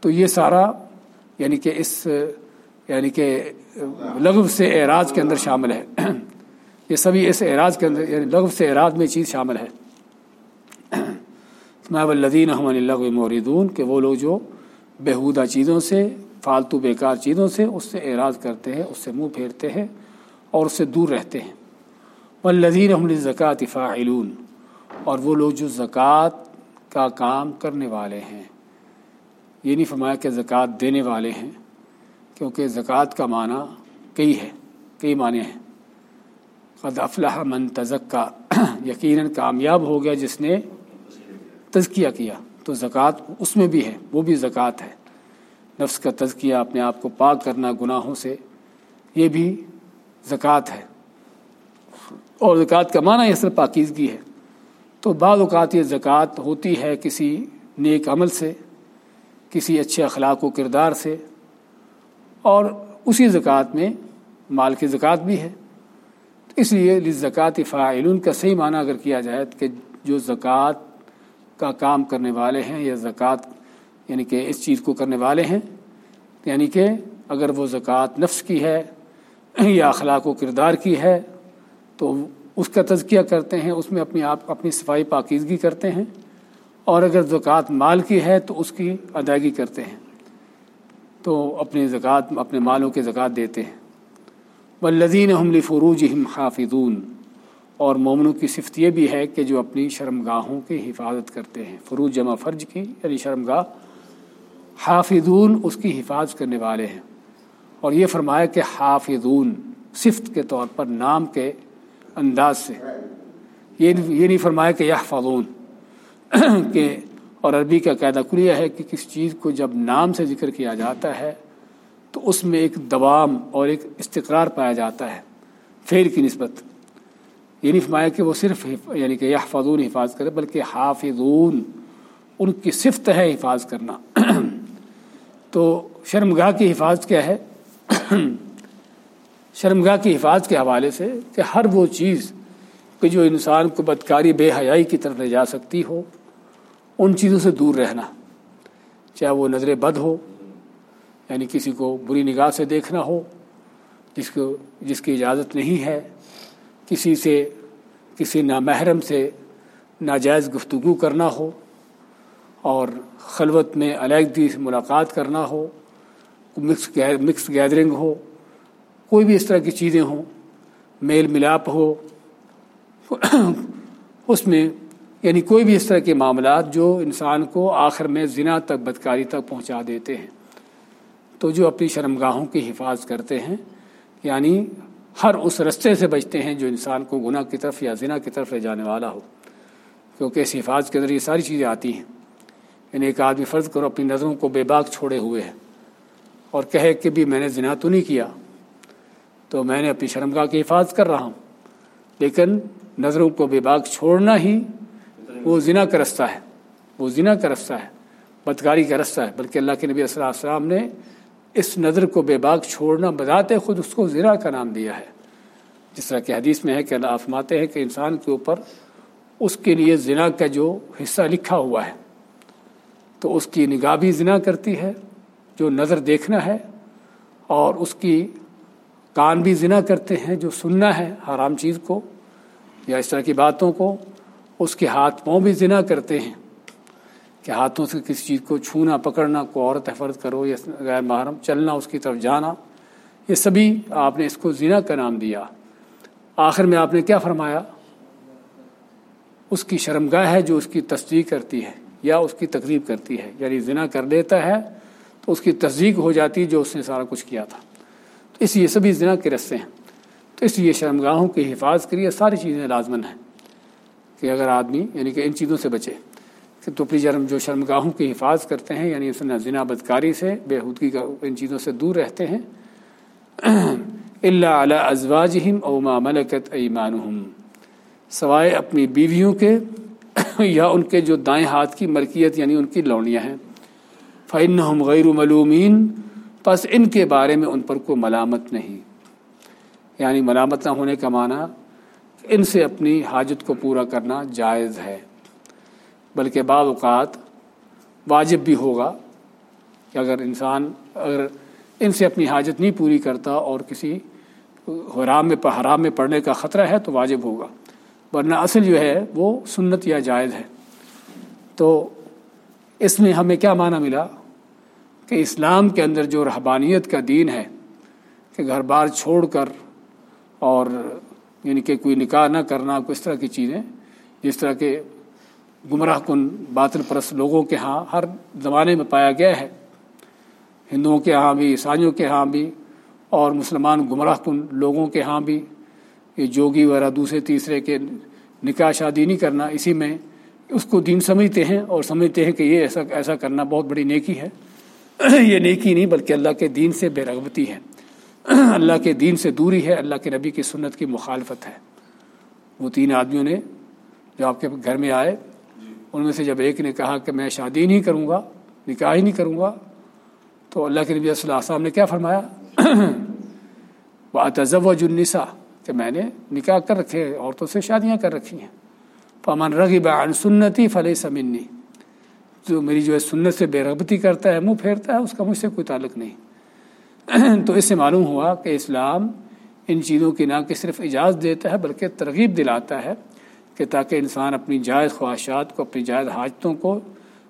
Speaker 1: تو یہ سارا یعنی کہ اس یعنی کہ لغو سے اعراض کے اندر شامل ہے۔ یہ سبھی اس اعراض کے اندر یعنی لغو سے اعراض میں چیز شامل ہے۔ محب الدین احمد اللہ موردون کہ وہ لوگ جو بہودہ چیزوں سے، فالتو بیکار چیزوں سے، اس سے اعراض کرتے ہیں، اس سے منہ پھیرتے ہیں اور اس سے دور رہتے ہیں۔ والذین احمد زکوٰۃ فاعلون۔ اور وہ لوگ جو زکوٰۃ کا کام کرنے والے ہیں یہ نہیں فرمایا کہ زکوٰۃ دینے والے ہیں، کیونکہ زکوٰۃ کا معنی کئی ہے، کئی معنی ہیں۔ قد افلاح من تزکا۔ یقیناً کامیاب ہو گیا جس نے تزکیہ کیا۔ تو زکوٰۃ اس میں بھی ہے، وہ بھی زکوٰۃ ہے۔ نفس کا تزکیہ اپنے آپ کو پاک کرنا گناہوں سے، یہ بھی زکوٰۃ ہے۔ اور زکوٰۃ کا معنی یہ اصل پاکیزگی ہے۔ تو بعض اوقات یہ زکوٰۃ ہوتی ہے کسی نیک عمل سے، کسی اچھے اخلاق و کردار سے، اور اسی زکوٰۃ میں مال کی زکوٰۃ بھی ہے۔ تو اس لیے زکوٰۃ فاعلون کا صحیح معنی اگر کیا جائے کہ جو زکوٰۃ کا کام کرنے والے ہیں یا زکوٰۃ یعنی کہ اس چیز کو کرنے والے ہیں یعنی کہ اگر وہ زکوٰۃ نفس کی ہے یا اخلاق و کردار کی ہے تو اس کا تزکیہ کرتے ہیں، اس میں اپنی آپ، اپنی صفائی پاکیزگی کرتے ہیں۔ اور اگر زکوٰۃ مال کی ہے تو اس کی ادائیگی کرتے ہیں۔ تو اپنے زکوٰۃ، اپنے مالوں کے زکوٰۃ دیتے ہیں۔ والذین حمل فروج حافظون۔ اور مومنوں کی صفت یہ بھی ہے کہ جو اپنی شرم گاہوں کی حفاظت کرتے ہیں۔ فروج جمع فرج کی یعنی شرم گاہ حافظون اس کی حفاظت کرنے والے ہیں۔ اور یہ فرمایا کہ حافظون، صفت کے طور پر نام کے انداز سے۔ یہ نہیں فرمایا کہ یہ فضون کہ اور عربی کا قاعدہ کلیہ ہے کہ کس چیز کو جب نام سے ذکر کیا جاتا ہے، تو اس میں ایک دوام اور ایک استقرار پایا جاتا ہے، فعل کی نسبت۔ یہ نہیں فرمایا کہ وہ صرف یعنی کہ یہ فضون حفاظ کرے، بلکہ حافظون، ان کی صفت ہے حفاظ کرنا۔ تو شرمگاہ کی حفاظت کیا ہے؟ شرمگاہ کی حفاظت کے حوالے سے کہ ہر وہ چیز کہ جو انسان کو بدکاری، بے حیائی کی طرف لے جا سکتی ہو، ان چیزوں سے دور رہنا، چاہے وہ نظر بد ہو یعنی کسی کو بری نگاہ سے دیکھنا ہو، جس کو، جس کی اجازت نہیں ہے، کسی سے، کسی نامحرم سے ناجائز گفتگو کرنا ہو، اور خلوت میں علیحدگی سے ملاقات کرنا ہو، مکس مکس گیدرنگ ہو کوئی بھی اس طرح کی چیزیں ہوں، میل ملاپ ہو، اس میں یعنی کوئی بھی اس طرح کے معاملات جو انسان کو آخر میں زنا تک، بدکاری تک پہنچا دیتے ہیں۔ تو جو اپنی شرمگاہوں کی حفاظت کرتے ہیں یعنی ہر اس رستے سے بچتے ہیں جو انسان کو گناہ کی طرف یا زنا کی طرف لے جانے والا ہو۔ کیونکہ اس حفاظت کے ذریعے ساری چیزیں آتی ہیں۔ یعنی ایک آدمی فرض کرو اپنی نظروں کو بے باک چھوڑے ہوئے ہیں اور کہے کہ بھی میں نے زنا تو نہیں کیا۔ تو میں نے اپنی شرمگاہ کی حفاظت کر رہا ہوں۔ لیکن نظروں کو بے باک چھوڑنا ہی وہ زنا کا رستہ ہے۔ وہ زنا کا رستہ ہے۔ بدکاری کا رستہ ہے۔ بلکہ اللہ کے نبی صلی اللہ علیہ وسلم نے اس نظر کو بے باک چھوڑنا بذات خود اس کو زنا کا نام دیا ہے۔ جس طرح کہ حدیث میں ہے کہ اللہ آفماتے ہیں کہ انسان کے اوپر اس کے لیے زنا کا جو حصہ لکھا ہوا ہے، تو اس کی نگاہ بھی زنا کرتی ہے، جو نظر دیکھنا ہے اور اس کی کان بھی زنا کرتے ہیں جو سننا ہے حرام چیز کو یا اس طرح کی باتوں کو، اس کے ہاتھ پاؤں بھی زنا کرتے ہیں کہ ہاتھوں سے کسی چیز کو چھونا، پکڑنا کو عورت حفظ کرو یا غیر محرم، چلنا، اس کی طرف جانا، یہ سبھی آپ نے اس کو زنا کا نام دیا۔ آخر میں آپ نے کیا فرمایا؟ اس کی شرمگاہ ہے جو اس کی تصدیق کرتی ہے یا اس کی تقریب کرتی ہے یعنی زنا کر لیتا ہے تو اس کی تصدیق ہو جاتی جو اس نے سارا کچھ کیا تھا۔ اس لیے سبھی زنا کے رستے ہیں۔ تو اس لیے شرمگاہوں کی حفاظت کے لیے ساری چیزیں لازمن ہیں کہ اگر آدمی یعنی کہ ان چیزوں سے بچے، کہ تو اپنی جرم، جو شرمگاہوں کی حفاظت کرتے ہیں یعنی اس ذنا بدکاری سے، بے حودگی کا ان چیزوں سے دور رہتے ہیں اللہ علیہ ازواجہم او ما ملکت ایمانہم سوائے اپنی بیویوں کے یا ان کے جو دائیں ہاتھ کی ملکیت یعنی ان کی لونیاں ہیں۔ فَإِنَّهُمْ غَيْرُ مَلُومِينَ۔ پس ان کے بارے میں ان پر کوئی ملامت نہیں۔ یعنی ملامت نہ ہونے کا معنی ان سے اپنی حاجت کو پورا کرنا جائز ہے، بلکہ بعض اوقات واجب بھی ہوگا کہ اگر انسان اگر ان سے اپنی حاجت نہیں پوری کرتا اور کسی حرام میں حرام میں پڑھنے کا خطرہ ہے تو واجب ہوگا۔ ورنہ اصل جو ہے وہ سنت یا جائز ہے۔ تو اس میں ہمیں کیا معنی ملا؟ کہ اسلام کے اندر جو رہبانیت کا دین ہے، کہ گھر بار چھوڑ کر اور یعنی کہ کوئی نکاح نہ کرنا کوئی اس طرح کی چیزیں، جس طرح کے گمراہ کن باطل پرست لوگوں کے ہاں ہر زمانے میں پایا گیا ہے۔ ہندوؤں کے ہاں بھی، عیسائیوں کے ہاں بھی، اور مسلمان گمراہ کن لوگوں کے ہاں بھی۔ یہ جوگی وغیرہ دوسرے، تیسرے کے نکاح، شادی نہیں کرنا، اسی میں اس کو دین سمجھتے ہیں اور سمجھتے ہیں کہ یہ ایسا ایسا کرنا بہت بڑی نیکی ہے۔ یہ نیکی نہیں بلکہ اللہ کے دین سے بے رغبتی ہے۔ اللہ کے دین سے دوری ہے، اللہ کے نبی کی سنت کی مخالفت ہے۔ وہ تین آدمیوں نے جو آپ کے گھر میں آئے، ان میں سے جب ایک نے کہا کہ میں شادی نہیں کروں گا، نکاح ہی نہیں کروں گا، تو اللہ کے نبی صلی اللہ علیہ وسلم نے کیا فرمایا؟ وہ تذب و جنسا کہ میں نے نکاح کر رکھے، عورتوں سے شادیاں کر رکھی ہیں۔ پمن رغیب عن سنتی فلح سمنی جو میری جو ہے سنت سے بے رغبتی کرتا ہے، منہ پھیرتا ہے، اس کا مجھ سے کوئی تعلق نہیں۔ تو اس سے معلوم ہوا کہ اسلام ان چیزوں کی نہ کہ صرف اجازت دیتا ہے، بلکہ ترغیب دلاتا ہے کہ تاکہ انسان اپنی جائز خواہشات کو، اپنی جائز حاجتوں کو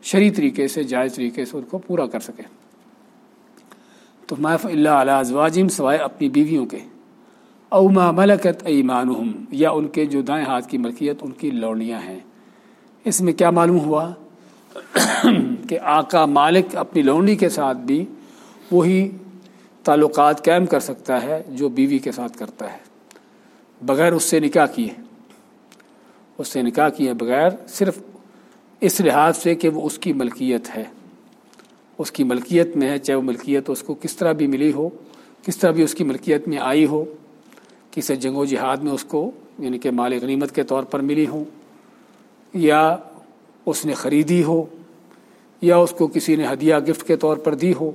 Speaker 1: شرعی طریقے سے، جائز طریقے سے ان کو پورا کر سکے۔ تو محف اللہ علیہ ازواجم سوائے اپنی بیویوں کے۔ اوما ملکت ایمان یا ان کے جو دائیں ہاتھ کی ملکیت، ان کی لوڑیاں ہیں۔ اس میں کیا معلوم ہوا؟ کہ آقا مالک اپنی لونڈی کے ساتھ بھی وہی تعلقات قائم کر سکتا ہے جو بیوی کے ساتھ کرتا ہے۔ بغیر اس سے نکاح کیے۔ اس سے نکاح کیے بغیر صرف اس لحاظ سے کہ وہ اس کی ملکیت ہے۔ اس کی ملکیت میں ہے، چاہے وہ ملکیت اس کو کس طرح بھی ملی ہو، کس طرح بھی اس کی ملکیت میں آئی ہو، کسی جنگ و جہاد میں اس کو یعنی کہ مال غنیمت کے طور پر ملی ہوں، یا اس نے خریدی ہو، یا اس کو کسی نے ہدیہ گفٹ کے طور پر دی ہو،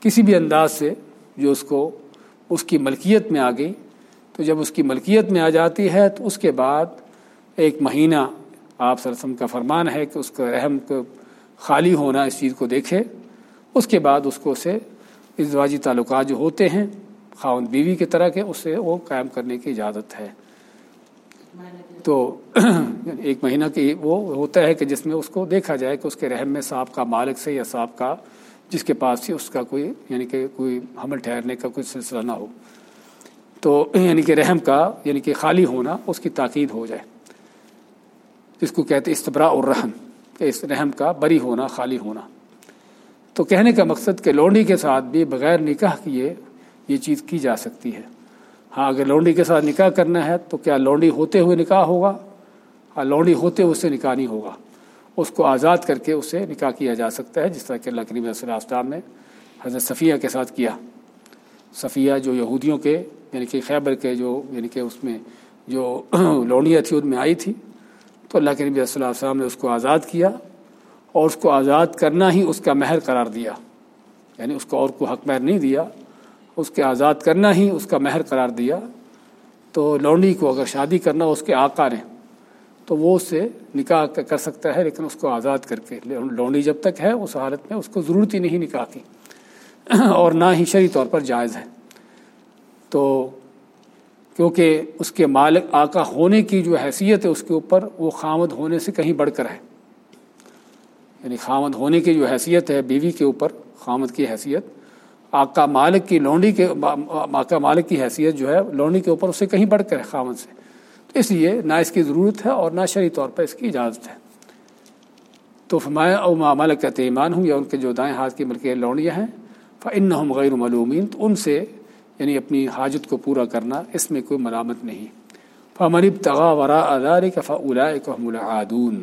Speaker 1: کسی بھی انداز سے جو اس کو، اس کی ملکیت میں آ گئی۔ تو جب اس کی ملکیت میں آ جاتی ہے، تو اس کے بعد ایک مہینہ آپ سرسم کا فرمان ہے کہ اس کا رحم کو خالی ہونا، اس چیز کو دیکھے۔ اس کے بعد اس کو اسے ازواجی تعلقات جو ہوتے ہیں خاون بیوی کی طرح کے، اسے وہ قائم کرنے کی اجازت ہے۔ تو ایک مہینہ کی وہ ہوتا ہے کہ جس میں اس کو دیکھا جائے کہ اس کے رحم میں سانپ کا مالک سے یا سانپ کا جس کے پاس سے اس کا کوئی یعنی کہ کوئی حمل ٹھہرنے کا کوئی سلسلہ نہ ہو۔ تو یعنی کہ رحم کا یعنی کہ خالی ہونا اس کی تاکید ہو جائے۔ جس کو کہتے استبرا اور رحم کہ اس رحم کا بری ہونا، خالی ہونا۔ تو کہنے کا مقصد کہ لونڈی کے ساتھ بھی بغیر نکاح کیے یہ چیز کی جا سکتی ہے۔ ہاں اگر لونڈی کے ساتھ نکاح کرنا ہے تو کیا لونڈی ہوتے ہوئے نکاح ہوگا؟ ہاں لونڈی ہوتے ہوئے اس سے نکاح نہیں ہوگا۔ اس کو آزاد کر کے اسے نکاح کیا جا سکتا ہے، جس طرح کہ اللہ کریم علیہ نے حضرت صفیہ کے ساتھ کیا۔ صفیہ جو یہودیوں کے یعنی کہ خیبر کے جو یعنی کہ اس میں جو لونڈیاں تھی ان میں آئی تھی۔ تو اللہ کے نبی صلی اللہ علیہ وسلم نے اس کو آزاد کیا اور اس کو آزاد کرنا ہی اس کا مہر قرار دیا۔ یعنی اس کو اور کو حق مہر نہیں دیا۔ اس کے آزاد کرنا ہی اس کا مہر قرار دیا۔ تو لونڈی کو اگر شادی کرنا اس کے آقا نے، تو وہ اس سے نکاح کر سکتا ہے، لیکن اس کو آزاد کر کے۔ لونڈی جب تک ہے، اس حالت میں اس کو ضرورت ہی نہیں نکاح کی۔ اور نہ ہی شرعی طور پر جائز ہے۔ تو کیونکہ اس کے مالک آقا ہونے کی جو حیثیت ہے، اس کے اوپر وہ خامد ہونے سے کہیں بڑھ کر ہے۔ یعنی خامد ہونے کی جو حیثیت ہے، بیوی کے اوپر خامد کی حیثیت آقا مالک کی لونڈی کے آقا مالک کی حیثیت جو ہے، لونڈی کے اوپر اسے کہیں بڑھ کر ہے خامن سے۔ تو اس لیے نہ اس کی ضرورت ہے اور نہ شرعی طور پر اس کی اجازت ہے۔ تو فرمایا، او مالک کہتے ایمان ہوں یا ان کے جو دائیں ہاتھ کی ملک لونڈیاں ہیں فن ہم غیر معلومین تو ان سے یعنی اپنی حاجت کو پورا کرنا، اس میں کوئی ملامت نہیں۔ فمرب تغا ورا ادار کا فعلا کو العادون۔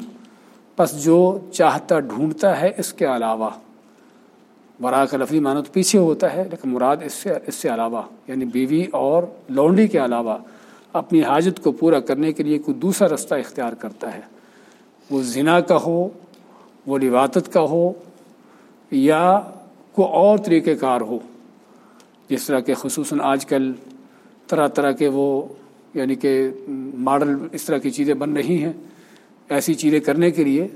Speaker 1: بس جو چاہتا ڈھونڈتا ہے، اس کے علاوہ ورا کا لفظی معنی تو پیچھے ہوتا ہے، لیکن مراد اس سے اس سے علاوہ یعنی بیوی اور لونڈی کے علاوہ اپنی حاجت کو پورا کرنے کے لیے کوئی دوسرا رستہ اختیار کرتا ہے۔ وہ زنا کا ہو، وہ لواتت کا ہو، یا کوئی اور طریقہ کار ہو، جس طرح کہ خصوصاً آج کل طرح طرح کے وہ یعنی کہ ماڈل اس طرح کی چیزیں بن رہی ہیں۔ ایسی چیزیں کرنے کے لیے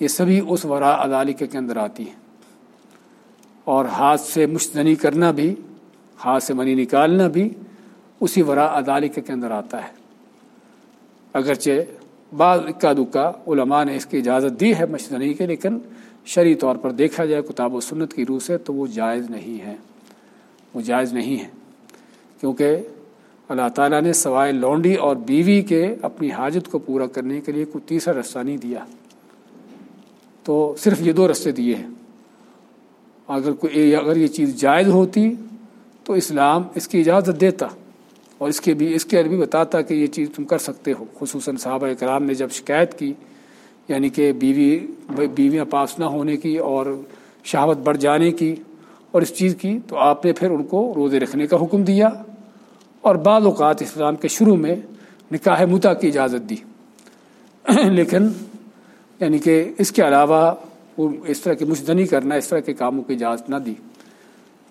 Speaker 1: یہ سبھی اس ورا عدالت کے اندر آتی ہیں۔ اور ہاتھ سے مشتنی کرنا بھی، ہاتھ سے منی نکالنا بھی اسی ورا عدالت کے اندر آتا ہے۔ اگرچہ بعض اکا دکا علماء نے اس کی اجازت دی ہے مشتنی کے لیکن شرعی طور پر دیکھا جائے کتاب و سنت کی روح سے تو وہ جائز نہیں ہے۔ وہ جائز نہیں ہے۔ کیونکہ اللہ تعالیٰ نے سوائے لونڈی اور بیوی کے اپنی حاجت کو پورا کرنے کے لیے کوئی تیسرا رستہ نہیں دیا۔ تو صرف یہ دو رستے دیے ہیں۔ اگر کوئی اگر یہ چیز جائز ہوتی تو اسلام اس کی اجازت دیتا اور اس کے بھی اس کے بھی بتاتا کہ یہ چیز تم کر سکتے ہو، خصوصاً صحابہ کرام نے جب شکایت کی یعنی کہ بیوی بیویاں پاس نہ ہونے کی اور شہوت بڑھ جانے کی اور اس چیز کی، تو آپ نے پھر ان کو روزے رکھنے کا حکم دیا اور بعض اوقات اسلام کے شروع میں نکاح متا کی اجازت دی۔ لیکن یعنی کہ اس کے علاوہ وہ اس طرح کی مشدنی کرنا، اس طرح کے کاموں کی اجازت نہ دی۔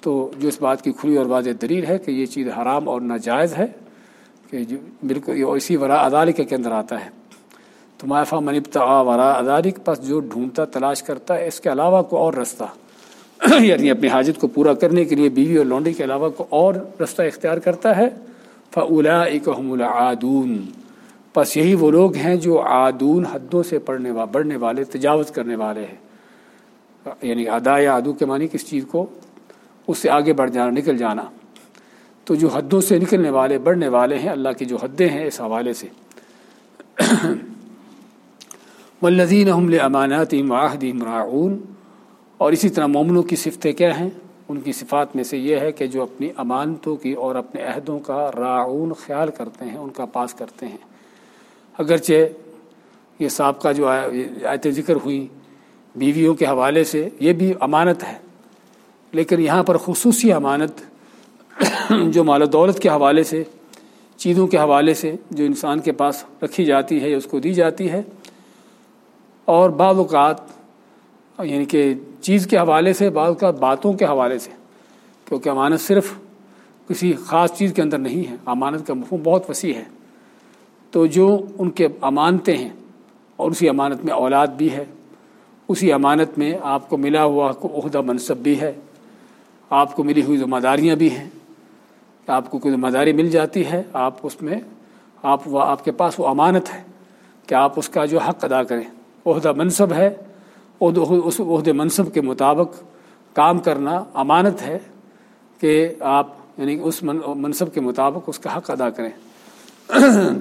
Speaker 1: تو جو اس بات کی کھلی اور واضح دلیل ہے کہ یہ چیز حرام اور ناجائز ہے کہ جو بالکل اسی ورا ادال کے اندر آتا ہے۔ تو مائفا منبتا ورا اداری کے پاس جو ڈھونڈتا، تلاش کرتا ہے اس کے علاوہ کو اور رستہ۔ یعنی اپنی حاجت کو پورا کرنے کے لیے بیوی اور لونڈی کے علاوہ کو اور رستہ اختیار کرتا ہے۔ فلا اکم العدون بس یہی وہ لوگ ہیں جو عادون حدوں سے پڑھنے بڑھنے والے، تجاوز کرنے والے ہیں۔ یعنی ادا یا ادو کے معنی کس چیز کو؟ اس سے آگے بڑھ جانا، نکل جانا۔ تو جو حدوں سے نکلنے والے، بڑھنے والے ہیں، اللہ کی جو حدیں ہیں اس حوالے سے۔ والذین حمل امانات معاہد معاون اور اسی طرح مومنوں کی صفتیں کیا ہیں؟ ان کی صفات میں سے یہ ہے کہ جو اپنی امانتوں کی اور اپنے عہدوں کا راعون خیال کرتے ہیں، ان کا پاس کرتے ہیں۔ اگرچہ یہ سابقہ جو آیت ذکر ہوئی بیویوں کے حوالے سے یہ بھی امانت ہے۔ لیکن یہاں پر خصوصی امانت جو مال و دولت کے حوالے سے، چیزوں کے حوالے سے جو انسان کے پاس رکھی جاتی ہے اس کو دی جاتی ہے، اور بعض اوقات یعنی کہ چیز کے حوالے سے، بعض اوقات باتوں کے حوالے سے، کیونکہ امانت صرف کسی خاص چیز کے اندر نہیں ہے، امانت کا مفہوم بہت وسیع ہے۔ تو جو ان کے امانتیں ہیں، اور اسی امانت میں اولاد بھی ہے اسی امانت میں آپ کو ملا ہوا عہدہ منصب بھی ہے، آپ کو ملی ہوئی ذمہ داریاں بھی ہیں۔ آپ کو کوئی ذمہ داری مل جاتی ہے، آپ اس میں، آپ وہ، آپ کے پاس وہ امانت ہے کہ آپ اس کا جو حق ادا کریں۔ عہدہ منصب ہے اس عہدے منصب کے مطابق کام کرنا امانت ہے کہ آپ یعنی اس منصب کے مطابق اس کا حق ادا کریں۔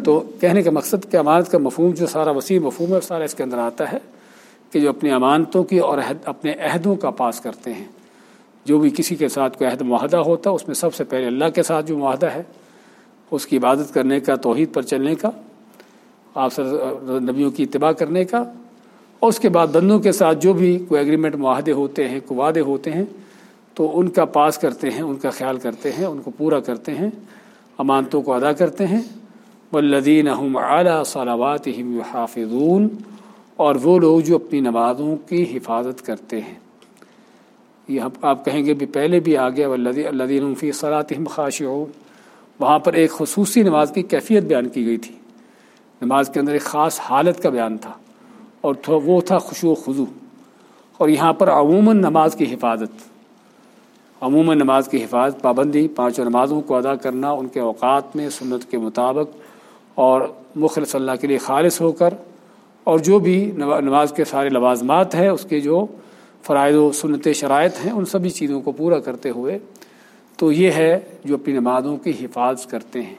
Speaker 1: تو کہنے کا مقصد، کہ امانت کا مفہوم جو سارا وسیع مفہوم ہے، سارا اس کے اندر آتا ہے۔ کہ جو اپنی امانتوں کی اور عہد اپنے عہدوں کا پاس کرتے ہیں۔ جو بھی کسی کے ساتھ کوئی عہد معاہدہ ہوتا ہے، اس میں سب سے پہلے اللہ کے ساتھ جو معاہدہ ہے، اس کی عبادت کرنے کا، توحید پر چلنے کا، آپ نبیوں کی اتباع کرنے کا، اور اس کے بعد بندوں کے ساتھ جو بھی کوئی اگریمنٹ معاہدے ہوتے ہیں، کوئی وعدے ہوتے ہیں، تو ان کا پاس کرتے ہیں، ان کا خیال کرتے ہیں، ان کو پورا کرتے ہیں، امانتوں کو ادا کرتے ہیں۔ والذین هم اعلیٰ صلواتهم حافظون اور وہ لوگ جو اپنی نمازوں کی حفاظت کرتے ہیں۔ یہ آپ کہیں گے بھی پہلے بھی آ گیا اللہ فی صلاحم خاشعون۔ وہاں پر ایک خصوصی نماز کی کیفیت بیان کی گئی تھی۔ نماز کے اندر ایک خاص حالت کا بیان تھا اور وہ تھا خوشو و خضو اور یہاں پر عموماً نماز کی حفاظت۔ عموماً نماز کی حفاظت، پابندی، پانچوں نمازوں کو ادا کرنا، ان کے اوقات میں، سنت کے مطابق اور مخلص اللہ کے لیے خالص ہو کر اور جو بھی نماز کے سارے لوازمات ہیں، اس کے جو فرائض و سنت شرائط ہیں، ان سبھی چیزوں کو پورا کرتے ہوئے تو یہ ہے جو اپنی نمازوں کی حفاظت کرتے ہیں۔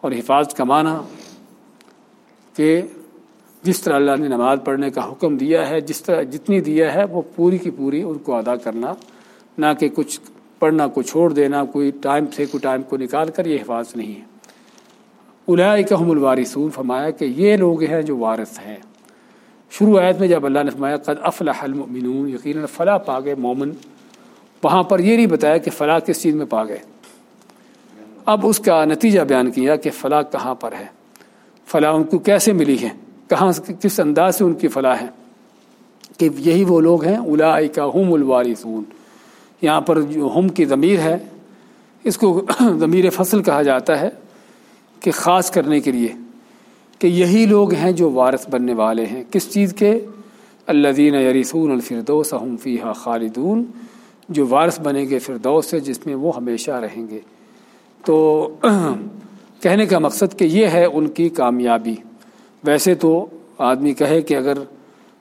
Speaker 1: اور حفاظت کا معنی کہ جس طرح اللہ نے نماز پڑھنے کا حکم دیا ہے، جس طرح جتنی دیا ہے، وہ پوری کی پوری ان کو ادا کرنا، نہ کہ کچھ پڑھنا کو چھوڑ دینا، کوئی ٹائم سے کوئی ٹائم کو نکال کر یہ حفاظت نہیں ہے۔ الائکہم الوارثون، فرمایا کہ یہ لوگ ہیں جو وارث ہیں۔ شروع آیت میں جب اللہ نے فرمایا، قد افلح المؤمنون، یقیناً فلاح پا گئے مومن۔ وہاں پر یہ نہیں بتایا کہ فلاح کس چیز میں پا گئے۔ اب اس کا نتیجہ بیان کیا کہ فلاح کہاں پر ہے۔ فلاح ان کو کیسے ملی ہے کہاں کس انداز سے ان کی فلاح ہے؟ کہ یہی وہ لوگ ہیں الا ہم الوارثون۔ یہاں پر جو ہم کی ضمیر ہے، اس کو ضمیر فصل کہا جاتا ہے۔ کہ خاص کرنے کے لیے کہ یہی لوگ ہیں جو وارث بننے والے ہیں۔ کس چیز کے؟ اللہ دین یریسون الفردوس ہم فیحہ خالدون، جو وارث بنیں گے فردوس سے، جس میں وہ ہمیشہ رہیں گے۔ تو کہنے کا مقصد کہ یہ ہے ان کی کامیابی۔ ویسے تو آدمی کہے کہ اگر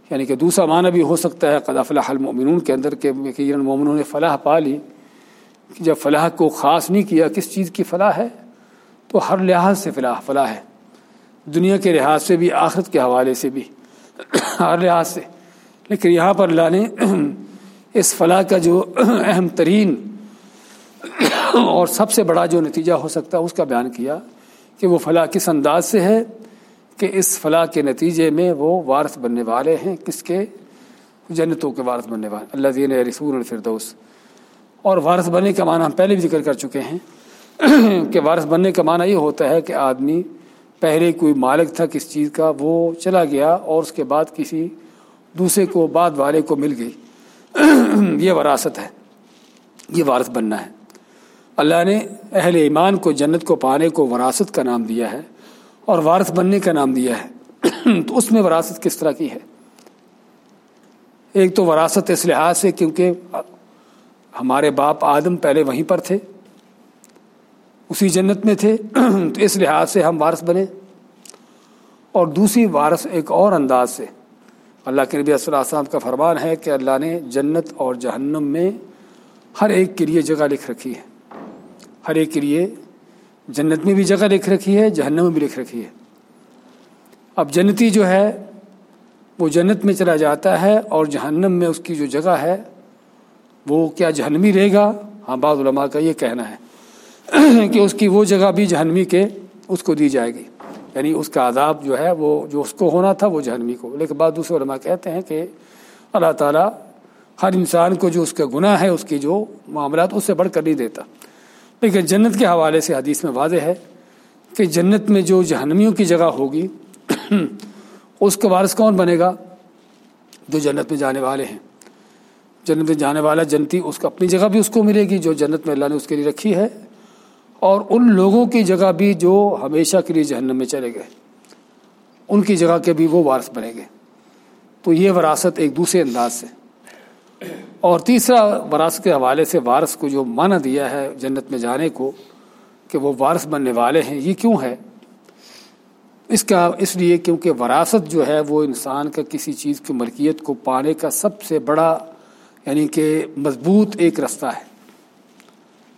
Speaker 1: یعنی کہ دوسرا معنی بھی ہو سکتا ہے، قد افلاح المؤمنون کے اندر کہ مومنوں نے فلاح پا لی۔ جب فلاح کو خاص نہیں کیا، کس چیز کی فلاح ہے؟ تو ہر لحاظ سے فلاح فلاح ہے۔ دنیا کے لحاظ سے بھی، آخرت کے حوالے سے بھی۔ ہر لحاظ سے۔ لیکن یہاں پر اللہ نے اس فلاح کا جو اہم ترین اور سب سے بڑا جو نتیجہ ہو سکتا ہے، اس کا بیان کیا کہ وہ فلاح کس انداز سے ہے کہ اس فلاح کے نتیجے میں وہ وارث بننے والے ہیں، کس کے؟ جنتوں کے وارث بننے والے۔ اللہ دین رسول الفردوس۔ اور وارث بننے کا معنی ہم پہلے بھی ذکر کر چکے ہیں۔ کہ وارث بننے کا معنی یہ ہوتا ہے کہ آدمی پہلے کوئی مالک تھا کس چیز کا، وہ چلا گیا اور اس کے بعد کسی دوسرے کو، بعد والے کو مل گئی۔ یہ وراثت ہے۔ یہ وارث بننا ہے۔ اللہ نے اہل ایمان کو جنت کو پانے کو وراثت کا نام دیا ہے اور وارث بننے کا نام دیا ہے۔ تو اس میں وراثت کس طرح کی ہے؟ ایک تو وراثت اس لحاظ سے، کیونکہ ہمارے باپ آدم پہلے وہیں پر تھے۔ اسی جنت میں تھے۔ تو اس لحاظ سے ہم وارث بنے۔ اور دوسری وارث ایک اور انداز سے۔ اللہ کے نبی صلی اللہ علیہ وسلم کا فرمان ہے کہ اللہ نے جنت اور جہنم میں ہر ایک کے لیے جگہ لکھ رکھی ہے۔ ہر ایک کے لیے جنت میں بھی جگہ لکھ رکھی ہے، جہنم میں بھی لکھ رکھی ہے۔ اب جنتی جو ہے، وہ جنت میں چلا جاتا ہے اور جہنم میں اس کی جو جگہ ہے، وہ کیا جہنمی رہے گا؟ ہاں بعض علماء کا یہ کہنا ہے۔ کہ اس کی وہ جگہ بھی جہنمی کے اس کو دی جائے گی۔ یعنی اس کا عذاب جو ہے وہ جو اس کو ہونا تھا وہ جہنمی کو۔ لیکن بعض دوسرے علماء کہتے ہیں کہ اللہ تعالیٰ ہر انسان کو جو اس کا گناہ ہے، اس کی جو معاملات، اس سے بڑھ کر نہیں دیتا۔ لیکن جنت کے حوالے سے حدیث میں واضح ہے کہ جنت میں جو جہنمیوں کی جگہ ہوگی، اس کا وارث کون بنے گا؟ جو جنت میں جانے والے ہیں۔ جنت میں جانے والا جنتی اس کو اپنی جگہ بھی اس کو ملے گی، جو جنت میں اللہ نے اس کے لیے رکھی ہے۔ اور ان لوگوں کی جگہ بھی جو ہمیشہ کے لیے جہنم میں چلے گئے، ان کی جگہ کے بھی وہ وارث بنے گے تو یہ وراثت ایک دوسرے انداز سے۔ اور تیسرا وراثت کے حوالے سے وارث کو جو معنی دیا ہے جنت میں جانے کو کہ وہ وارث بننے والے ہیں، یہ کیوں ہے؟ اس کا اس لیے کیونکہ وراثت جو ہے وہ انسان کا کسی چیز کی ملکیت کو پانے کا سب سے بڑا یعنی کہ مضبوط ایک رستہ ہے۔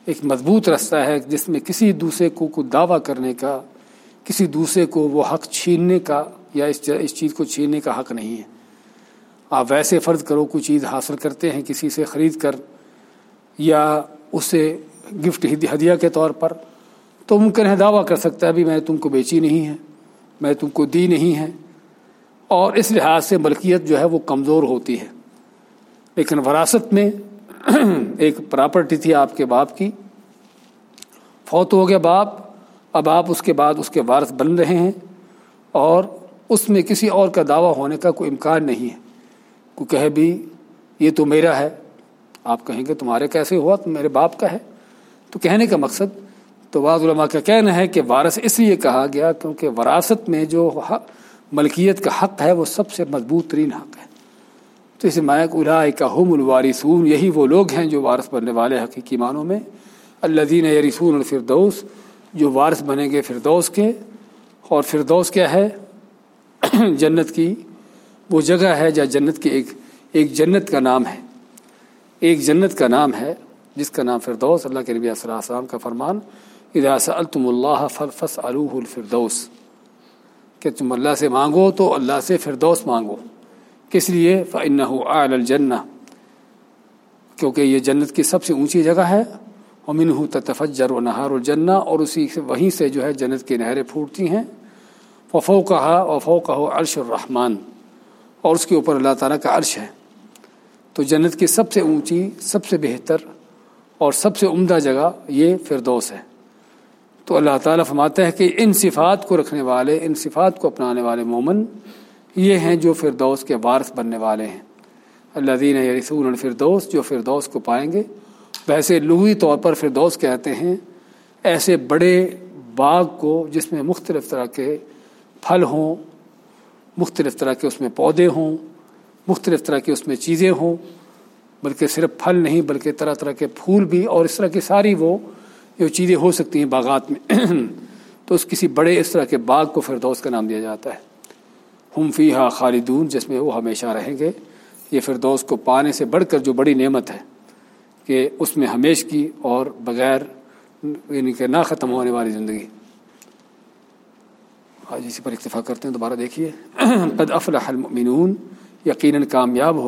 Speaker 1: ایک مضبوط رستہ ہے جس میں کسی دوسرے کو کوئی دعویٰ کرنے کا، کسی دوسرے کو وہ حق چھیننے کا یا اس اس چیز کو چھیننے کا حق نہیں ہے۔ آپ ویسے فرض کرو کوئی چیز حاصل کرتے ہیں کسی سے خرید کر یا اسے گفٹ ہدیہ کے طور پر، تو ممکن ہے دعویٰ کر سکتا ہے ابھی میں تم کو بیچی نہیں ہے، میں تم کو دی نہیں ہے۔ اور اس لحاظ سے ملکیت جو ہے وہ کمزور ہوتی ہے۔ لیکن وراثت میں ایک پراپرٹی تھی آپ کے باپ کی۔ فوت ہو گیا باپ، اب آپ اس کے بعد اس کے وارث بن رہے ہیں اور اس میں کسی اور کا دعویٰ ہونے کا کوئی امکان نہیں ہے۔ کوئی کہے بھی، یہ تو میرا ہے۔ آپ کہیں گے، تمہارے کیسے ہوا؟ تو میرے باپ کا ہے۔ تو کہنے کا مقصد، تو بعض علماء کا کہنا ہے کہ وارث اس لیے کہا گیا کیونکہ وراثت میں جو ملکیت کا حق ہے، وہ سب سے مضبوط ترین حق ہے۔ تو اس مائک الائے کا ہم الوارثون، یہی وہ لوگ ہیں جو وارث بننے والے حقیقی معنوں میں اللہ دین الفردوس، جو وارث بنیں گے فردوس کے۔ اور فردوس کیا ہے؟ جنت کی، وہ جگہ ہے جہاں جنت کی ایک ایک جنت کا نام ہے۔ ایک جنت کا نام ہے، جس کا نام فردوس، اللہ کے نبی صلی اللہ علیہ وسلم کا فرمان، اذا سألتم اللہ فلفس الوح الفردوس۔ کہ تم اللہ سے مانگو تو اللہ سے فردوس مانگو۔ کس لیے؟ فن آل الجنہ کیونکہ یہ جنت کی سب سے اونچی جگہ ہے۔ امن ہوں تفجر و نہار الجنہ اور اسی سے وہیں سے جو ہے جنت کی نہریں پھوٹتی ہیں۔ وفو کہا وفو کہو عرش الرحمان اور اس کے اوپر اللہ تعالیٰ کا عرش ہے۔ تو جنت کی سب سے اونچی، سب سے بہتر اور سب سے عمدہ جگہ یہ فردوس ہے۔ تو اللہ تعالیٰ فرماتا ہے کہ ان صفات کو رکھنے والے، ان صفات کو اپنانے والے مومن یہ ہیں جو فردوس کے وارث بننے والے ہیں۔ اللہ دین رسول الفردوس جو فردوس کو پائیں گے۔ ویسے لغوی طور پر فردوس کہتے ہیں، ایسے بڑے باغ کو جس میں مختلف طرح کے پھل ہوں، مختلف طرح کے اس میں پودے ہوں، مختلف طرح کے اس میں چیزیں ہوں، بلکہ صرف پھل نہیں، بلکہ طرح طرح کے پھول بھی اور اس طرح کی ساری وہ جو چیزیں ہو سکتی ہیں باغات میں۔ تو اس کسی بڑے اس طرح کے باغ کو فردوس کا نام دیا جاتا ہے۔ ہم فی ہا خالدون، جس میں وہ ہمیشہ رہیں گے۔ یہ فردوس کو پانے سے بڑھ کر جو بڑی نعمت ہے کہ اس میں ہمیش کی اور بغیر یعنی کہ نہ ختم ہونے والی زندگی۔ آج اسی پر اکتفا کرتے ہیں، دوبارہ دیکھیے۔ قد افلح المؤمنون، یقیناً کامیاب ہو۔